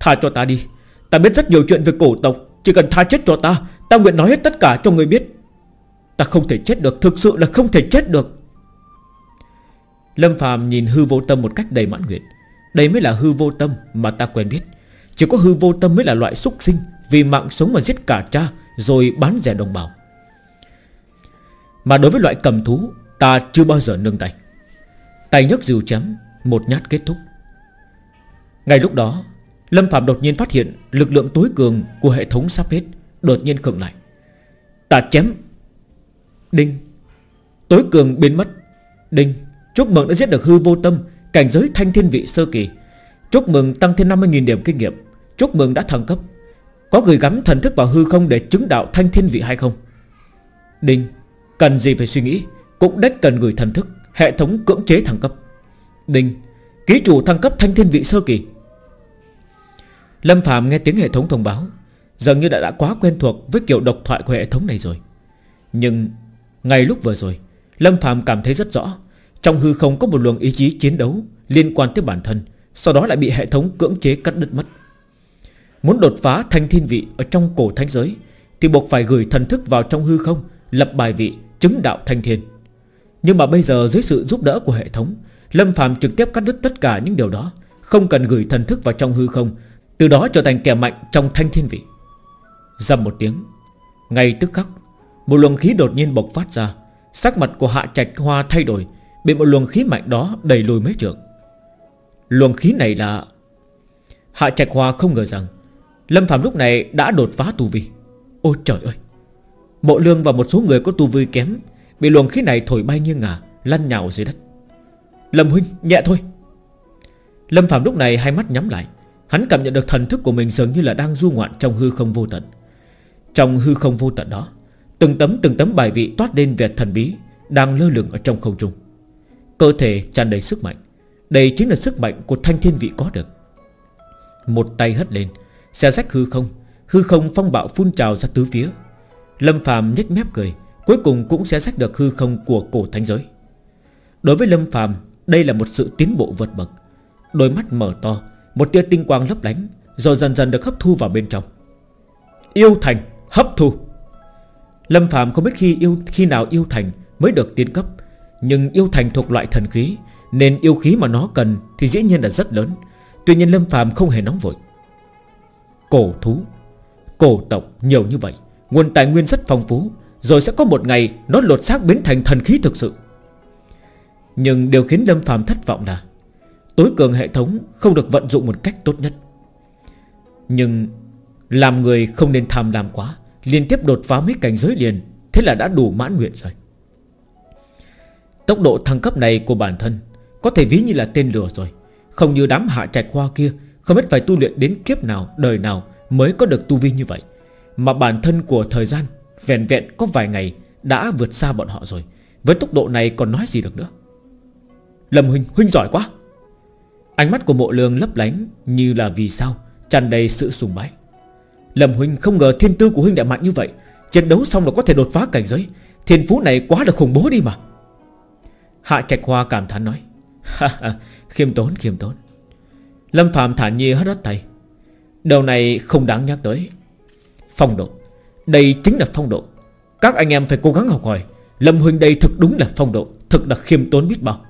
Tha cho ta đi. Ta biết rất nhiều chuyện về cổ tộc. Chỉ cần tha chết cho ta Ta nguyện nói hết tất cả cho người biết. Ta không thể chết được. Thực sự là không thể chết được. Lâm Phạm nhìn hư vô tâm một cách đầy mãn nguyện. Đây mới là hư vô tâm mà ta quen biết. Chỉ có hư vô tâm mới là loại súc sinh Vì mạng sống mà giết cả cha Rồi bán rẻ đồng bào. Mà đối với loại cầm thú, Ta chưa bao giờ nương tay. Tay nhấc dìu chém, Một nhát kết thúc. Ngay lúc đó, Lâm Phạm đột nhiên phát hiện Lực lượng tối cường của hệ thống sắp hết, Đột nhiên khựng lại. Ta chém. Đinh. Tối cường biến mất. Đinh. Chúc mừng đã giết được hư vô tâm, Cảnh giới thanh thiên vị sơ kỳ. Chúc mừng tăng thêm 50.000 điểm kinh nghiệm. Chúc mừng đã thăng cấp. Có gửi gắm thần thức vào hư không để chứng đạo thanh thiên vị hay không? Đinh. Cần gì phải suy nghĩ, Cũng đếch cần gửi thần thức. Hệ thống cưỡng chế thăng cấp. Đinh, Ký chủ thăng cấp thanh thiên vị sơ kỳ. Lâm Phạm nghe tiếng hệ thống thông báo, Dường như đã đã quá quen thuộc Với kiểu độc thoại của hệ thống này rồi. Nhưng ngay lúc vừa rồi, Lâm Phạm cảm thấy rất rõ, Trong hư không có một luồng ý chí chiến đấu Liên quan tới bản thân, Sau đó lại bị hệ thống cưỡng chế cắt đứt mất. Muốn đột phá thanh thiên vị Ở trong cổ thánh giới, Thì buộc phải gửi thần thức vào trong hư không, Lập bài vị chứng đạo thanh thiên. Nhưng mà bây giờ dưới sự giúp đỡ của hệ thống, Lâm Phạm trực tiếp cắt đứt tất cả những điều đó, Không cần gửi thần thức vào trong hư không, Từ đó trở thành kẻ mạnh trong thanh thiên vị. Dầm một tiếng, Ngay tức khắc, Một luồng khí đột nhiên bộc phát ra, Sắc mặt của hạ trạch hoa thay đổi, Bị một luồng khí mạnh đó đẩy lùi mấy trường Luồng khí này là Hạ trạch hoa không ngờ rằng, Lâm Phạm lúc này đã đột phá tu vi. Ôi trời ơi! Mộ lương và một số người có tu vi kém Bị luồng khí này thổi bay nghiêng ngả, Lăn nhào dưới đất. Lâm huynh, nhẹ thôi. Lâm Phạm lúc này hai mắt nhắm lại. Hắn cảm nhận được thần thức của mình dường như là đang du ngoạn trong hư không vô tận. Trong hư không vô tận đó, Từng tấm từng tấm bài vị toát lên vẹt thần bí Đang lơ lửng ở trong không trung. Cơ thể tràn đầy sức mạnh. Đây chính là sức mạnh của thanh thiên vị có được. Một tay hất lên Xe rách hư không. Hư không phong bạo phun trào ra tứ phía. Lâm phàm nhếch mép cười Cuối cùng cũng sẽ rách được hư không của cổ thánh giới. Đối với Lâm phàm, Đây là một sự tiến bộ vượt bậc. Đôi mắt mở to, Một tia tinh quang lấp lánh, Rồi dần dần được hấp thu vào bên trong. Yêu thành hấp thu. Lâm phàm không biết khi yêu, khi nào yêu thành Mới được tiến cấp, Nhưng yêu thành thuộc loại thần khí, Nên yêu khí mà nó cần thì dĩ nhiên là rất lớn. Tuy nhiên Lâm phàm không hề nóng vội. Cổ thú. Cổ tộc nhiều như vậy, Nguồn tài nguyên rất phong phú rồi sẽ có một ngày nó lột xác biến thành thần khí thực sự. Nhưng điều khiến Lâm Phạm thất vọng là Tối cường hệ thống không được vận dụng một cách tốt nhất. Nhưng Làm người không nên tham lam quá, Liên tiếp đột phá mấy cảnh giới liền, Thế là đã đủ mãn nguyện rồi. Tốc độ thăng cấp này của bản thân Có thể ví như là tên lửa rồi, Không như đám hạ trạch hoa kia, Không biết phải tu luyện đến kiếp nào, Đời nào mới có được tu vi như vậy, Mà bản thân của thời gian Vẹn vẹn có vài ngày Đã vượt xa bọn họ rồi. Với tốc độ này còn nói gì được nữa? Lâm Huynh, Huynh giỏi quá. Ánh mắt của mộ lương lấp lánh Như là vì sao tràn đầy sự sùng bái. Lâm Huynh không ngờ thiên tư của Huynh đại mạnh như vậy. Chiến đấu xong là có thể đột phá cảnh giới. Thiên phú này quá là khủng bố đi mà. Hạ Trạch Hoa cảm thán nói Khiêm tốn khiêm tốn. Lâm Phạm thản nhiên hất hất tay Đầu này không đáng nhắc tới. Phong độ đây chính là phong độ. Các anh em phải cố gắng học hỏi. Lâm Huynh đây thực đúng là phong độ, Thực là khiêm tốn biết bao.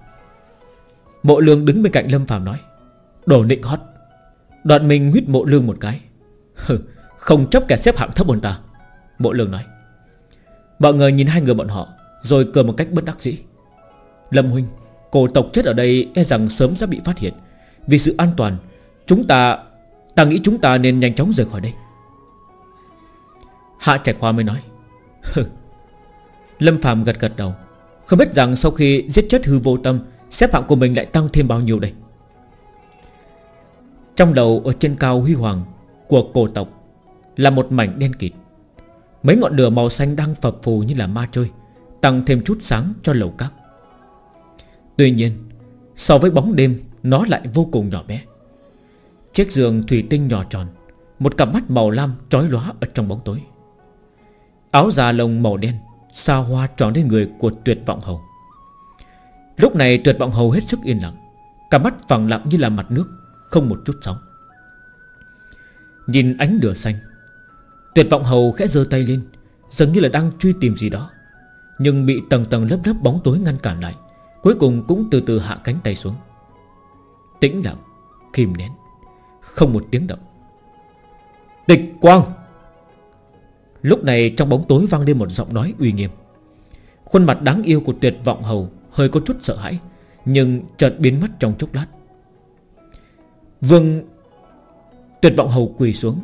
Mộ lương đứng bên cạnh Lâm Phạm nói, Đồ nịnh hót Đoạn mình huyết mộ lương một cái. Hừ, không chấp kẻ xếp hạng thấp hơn ta. Mộ lương nói, Mọi người nhìn hai người bọn họ, Rồi cười một cách bất đắc dĩ. Lâm Huynh, Cổ tộc chết ở đây e rằng sớm sẽ bị phát hiện. Vì sự an toàn, Chúng ta Ta nghĩ chúng ta nên nhanh chóng rời khỏi đây. Hạ Trạch Hoa mới nói Lâm Phạm gật gật đầu, Không biết rằng sau khi giết chết hư vô tâm, Xếp hạng của mình lại tăng thêm bao nhiêu đây? Trong đầu ở trên cao huy hoàng Của cổ tộc Là một mảnh đen kịt. Mấy ngọn lửa màu xanh đang phập phù như là ma chơi, Tăng thêm chút sáng cho lầu các. Tuy nhiên, So với bóng đêm, Nó lại vô cùng nhỏ bé. Chiếc giường thủy tinh nhỏ tròn, Một cặp mắt màu lam trói lóa ở trong bóng tối. Áo da lông màu đen, Xa hoa tròn lên người của tuyệt vọng hầu. Lúc này tuyệt vọng hầu hết sức yên lặng, Cả mắt phẳng lặng như là mặt nước, Không một chút sóng. Nhìn ánh lửa xanh, Tuyệt vọng hầu khẽ giơ tay lên, Dường như là đang truy tìm gì đó, Nhưng bị tầng tầng lớp lớp bóng tối ngăn cản lại, Cuối cùng cũng từ từ hạ cánh tay xuống. Tĩnh lặng, Kìm nén, Không một tiếng động. Tịch quang! Lúc này trong bóng tối vang lên một giọng nói uy nghiêm. Khuôn mặt đáng yêu của tuyệt vọng hầu Hơi có chút sợ hãi, Nhưng chợt biến mất trong chốc lát. Vương Tuyệt vọng hầu quỳ xuống,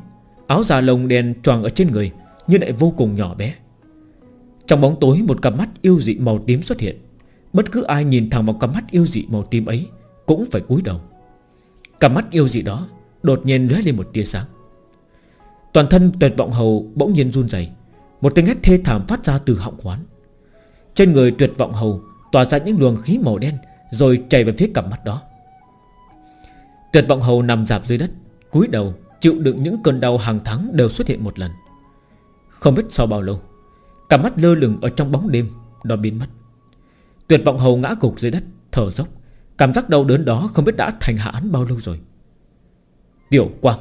Áo già lồng đèn tròn ở trên người, Nhưng lại vô cùng nhỏ bé. Trong bóng tối một cặp mắt yêu dị màu tím xuất hiện. Bất cứ ai nhìn thẳng vào cặp mắt yêu dị màu tím ấy Cũng phải cúi đầu. Cặp mắt yêu dị đó Đột nhiên lóe lên một tia sáng. Toàn thân tuyệt vọng hầu bỗng nhiên run rẩy. Một tiếng hét thê thảm phát ra từ họng quán. Trên người tuyệt vọng hầu Tỏa ra những luồng khí màu đen Rồi chảy về phía cặp mắt đó. Tuyệt vọng hầu nằm dạp dưới đất, cúi đầu Chịu đựng những cơn đau hàng tháng đều xuất hiện một lần. Không biết sau bao lâu, cặp mắt lơ lửng ở trong bóng đêm đó biến mất. Tuyệt vọng hầu ngã gục dưới đất, Thở dốc. Cảm giác đau đớn đó không biết đã thành hạ án bao lâu rồi. Tiểu quang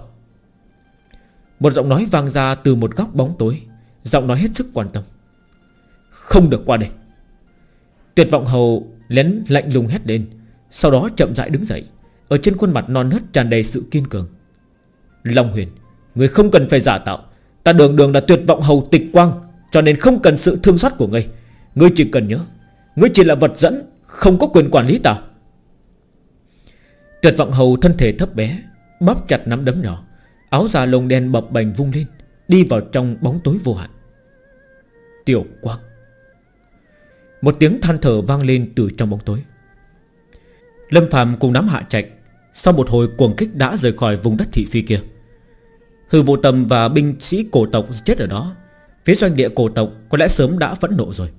một giọng nói vang ra từ một góc bóng tối. Giọng nói hết sức quan tâm. Không được qua đây. Tuyệt vọng hầu lén lạnh lùng hét lên, Sau đó chậm rãi đứng dậy, Ở trên khuôn mặt non nớt tràn đầy sự kiên cường. Long huyền, Người không cần phải giả tạo. Ta đường đường là tuyệt vọng hầu tịch quang, Cho nên không cần sự thương xót của ngươi. Ngươi chỉ cần nhớ, Ngươi chỉ là vật dẫn, Không có quyền quản lý ta. Tuyệt vọng hầu thân thể thấp bé, Bóp chặt nắm đấm nhỏ. Áo già lồng đen bập bềnh vung lên, Đi vào trong bóng tối vô hạn. Tiểu quang. Một tiếng than thở vang lên từ trong bóng tối. Lâm Phạm cùng nắm hạ trạch Sau một hồi cuồng kích đã rời khỏi vùng đất thị phi kia. Hư vô tâm và binh sĩ cổ tộc chết ở đó, Phía doanh địa cổ tộc có lẽ sớm đã phẫn nộ rồi.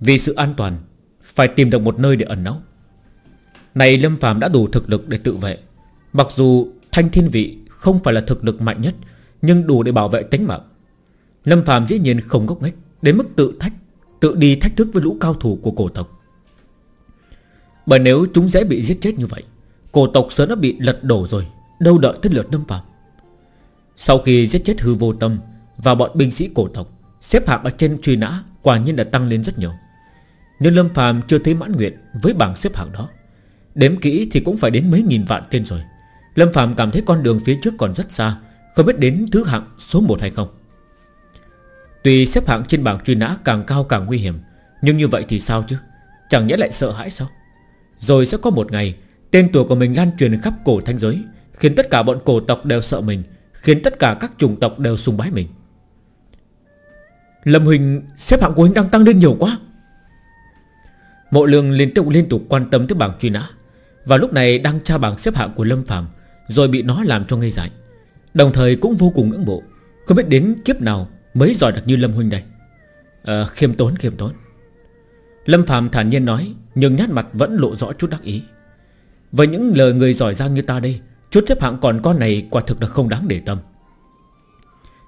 Vì sự an toàn, Phải tìm được một nơi để ẩn náu. Này Lâm Phạm đã đủ thực lực để tự vệ. Mặc dù thanh thiên vị không phải là thực lực mạnh nhất, Nhưng đủ để bảo vệ tính mạng. Lâm Phạm dĩ nhiên không ngốc nghếch, Đến mức tự thách, Tự đi thách thức với lũ cao thủ của cổ tộc. Bởi nếu chúng dễ bị giết chết như vậy, Cổ tộc sớm đã bị lật đổ rồi, Đâu đợi tới lượt Lâm Phạm Sau khi giết chết hư vô tâm Và bọn binh sĩ cổ tộc, Xếp hạng ở trên truy nã Quả nhiên đã tăng lên rất nhiều. Nhưng Lâm Phạm chưa thấy mãn nguyện Với bảng xếp hạng đó. Đếm kỹ thì cũng phải đến mấy nghìn vạn tên rồi. Lâm Phạm cảm thấy con đường phía trước còn rất xa, Không biết đến thứ hạng số 1 hay không. Tuy xếp hạng trên bảng truy nã càng cao càng nguy hiểm, Nhưng như vậy thì sao chứ? Chẳng nhẽ lại sợ hãi sao? Rồi sẽ có một ngày, Tên tuổi của mình lan truyền khắp cổ thanh giới, Khiến tất cả bọn cổ tộc đều sợ mình, Khiến tất cả các chủng tộc đều sùng bái mình. Lâm Huỳnh, xếp hạng của Huỳnh đang tăng lên nhiều quá. Mộ lương liên tục liên tục quan tâm tới bảng truy nã, Và lúc này đang tra bảng xếp hạng của Lâm Phạm rồi bị nó làm cho ngây dại. Đồng thời cũng vô cùng ngưỡng bộ Không biết đến kiếp nào mới giỏi được như Lâm Huynh đây. À, Khiêm tốn khiêm tốn. Lâm Phạm thản nhiên nói Nhưng nhát mặt vẫn lộ rõ chút đắc ý. Với những lời người giỏi giang như ta đây Chút xếp hạng còn con này quả thực là không đáng để tâm.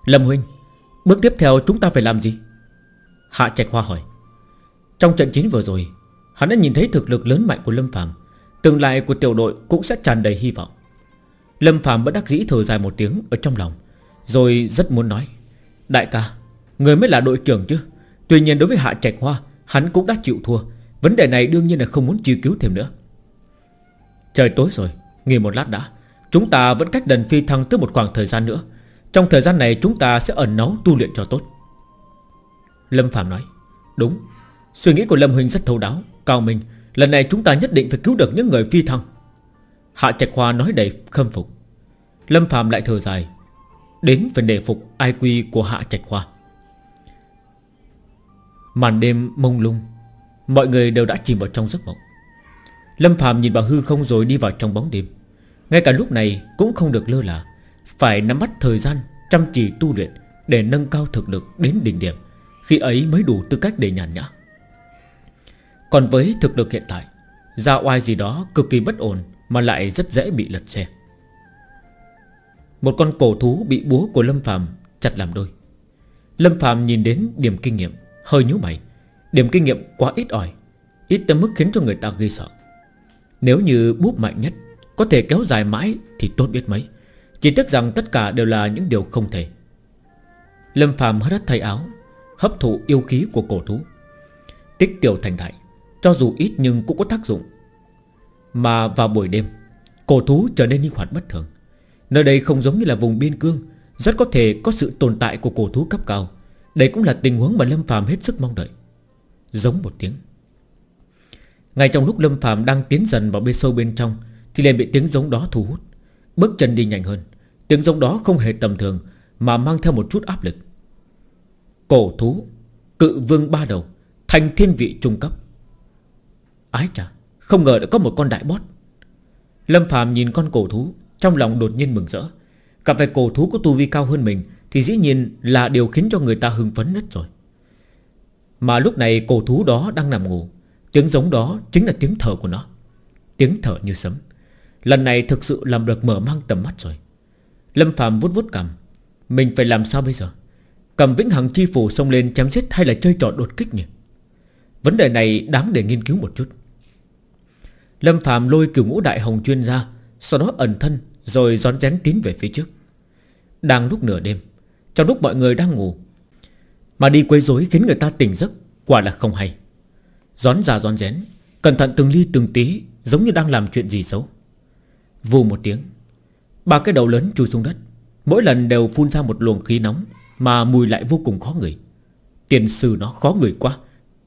Lâm Huynh Bước tiếp theo chúng ta phải làm gì? Hạ Trạch Hoa hỏi. Trong trận chiến vừa rồi Hắn đã nhìn thấy thực lực lớn mạnh của Lâm Phạm Tương lai của tiểu đội cũng sẽ tràn đầy hy vọng. Lâm Phạm bất đắc dĩ thở dài một tiếng Ở trong lòng, Rồi rất muốn nói, Đại ca, Người mới là đội trưởng chứ. Tuy nhiên đối với Hạ Trạch Hoa, Hắn cũng đã chịu thua. Vấn đề này đương nhiên là không muốn truy cứu thêm nữa. Trời tối rồi, Nghỉ một lát đã. Chúng ta vẫn cách đần phi thăng tới một khoảng thời gian nữa. Trong thời gian này chúng ta sẽ ẩn náu tu luyện cho tốt. Lâm Phạm nói, Đúng. Suy nghĩ của Lâm Huynh rất thấu đáo, Cao Minh. Lần này chúng ta nhất định phải cứu được những người phi thăng. Hạ Trạch Hoa nói đầy khâm phục. Lâm Phạm lại thở dài. Đến phần đề phục ai quy của Hạ Trạch Hoa. Màn đêm mông lung, Mọi người đều đã chìm vào trong giấc mộng. Lâm Phạm nhìn vào hư không rồi đi vào trong bóng đêm. Ngay cả lúc này cũng không được lơ là, Phải nắm bắt thời gian, Chăm chỉ tu luyện Để nâng cao thực lực đến đỉnh điểm, Khi ấy mới đủ tư cách để nhàn nhã. Còn với thực lực hiện tại, Ra oai gì đó cực kỳ bất ổn mà lại rất dễ bị lật xe. Một con cổ thú bị búa của Lâm Phạm Chặt làm đôi. Lâm Phạm nhìn đến điểm kinh nghiệm, Hơi nhíu mày. Điểm kinh nghiệm quá ít ỏi, Ít tới mức khiến cho người ta ghi sợ. Nếu như búp mạnh nhất, Có thể kéo dài mãi thì tốt biết mấy. Chỉ tiếc rằng tất cả đều là những điều không thể. Lâm Phạm hất hất thay áo, Hấp thụ yêu khí của cổ thú. Tích tiểu thành đại, Cho dù ít nhưng cũng có tác dụng. Mà vào buổi đêm, Cổ thú trở nên linh hoạt bất thường. Nơi đây không giống như là vùng biên cương, Rất có thể có sự tồn tại của cổ thú cấp cao. Đây cũng là tình huống mà Lâm Phạm hết sức mong đợi. Giống một tiếng. Ngay trong lúc Lâm Phạm đang tiến dần vào bên sâu bên trong, Thì liền bị tiếng giống đó thu hút. Bước chân đi nhanh hơn, Tiếng giống đó không hề tầm thường, Mà mang theo một chút áp lực. Cổ thú, Cự vương ba đầu, Thành thiên vị trung cấp. Ái chà không ngờ đã có một con đại bót. Lâm Phạm nhìn con cổ thú, Trong lòng đột nhiên mừng rỡ. Cặp về cổ thú có tu vi cao hơn mình Thì dĩ nhiên là điều khiến cho người ta hưng phấn nhất rồi. Mà lúc này cổ thú đó đang nằm ngủ. Tiếng giống đó chính là tiếng thở của nó. Tiếng thở như sấm. Lần này thực sự làm được mở mang tầm mắt rồi. Lâm Phạm vút vút cầm Mình phải làm sao bây giờ? Cầm vĩnh hằng chi phủ xông lên chém giết Hay là chơi trò đột kích nhỉ? Vấn đề này đáng để nghiên cứu một chút. Lâm Phạm lôi cửu ngũ đại hồng chuyên ra, Sau đó ẩn thân Rồi gión rén tiến về phía trước. Đang lúc nửa đêm, Trong lúc mọi người đang ngủ, Mà đi quấy rối khiến người ta tỉnh giấc, Quả là không hay. Gión ra gión rén, Cẩn thận từng ly từng tí, Giống như đang làm chuyện gì xấu. Vù một tiếng, Ba cái đầu lớn chui xuống đất. Mỗi lần đều phun ra một luồng khí nóng Mà mùi lại vô cùng khó ngửi. Tiền sư nó khó ngửi quá,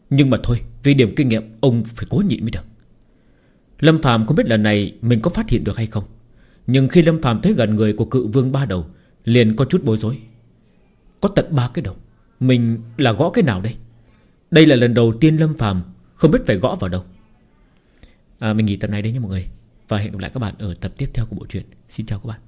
Nhưng mà thôi, Vì điểm kinh nghiệm, Ông phải cố nhịn mới được. Lâm Phạm không biết lần này Mình có phát hiện được hay không. Nhưng khi Lâm Phạm thấy gần người của cự vương ba đầu Liền có chút bối rối. Có tận ba cái đầu Mình là gõ cái nào đây? Đây là lần đầu tiên Lâm Phạm không biết phải gõ vào đâu. À, Mình nghỉ tập này đấy nha mọi người. Và hẹn gặp lại các bạn ở tập tiếp theo của bộ truyện. Xin chào các bạn.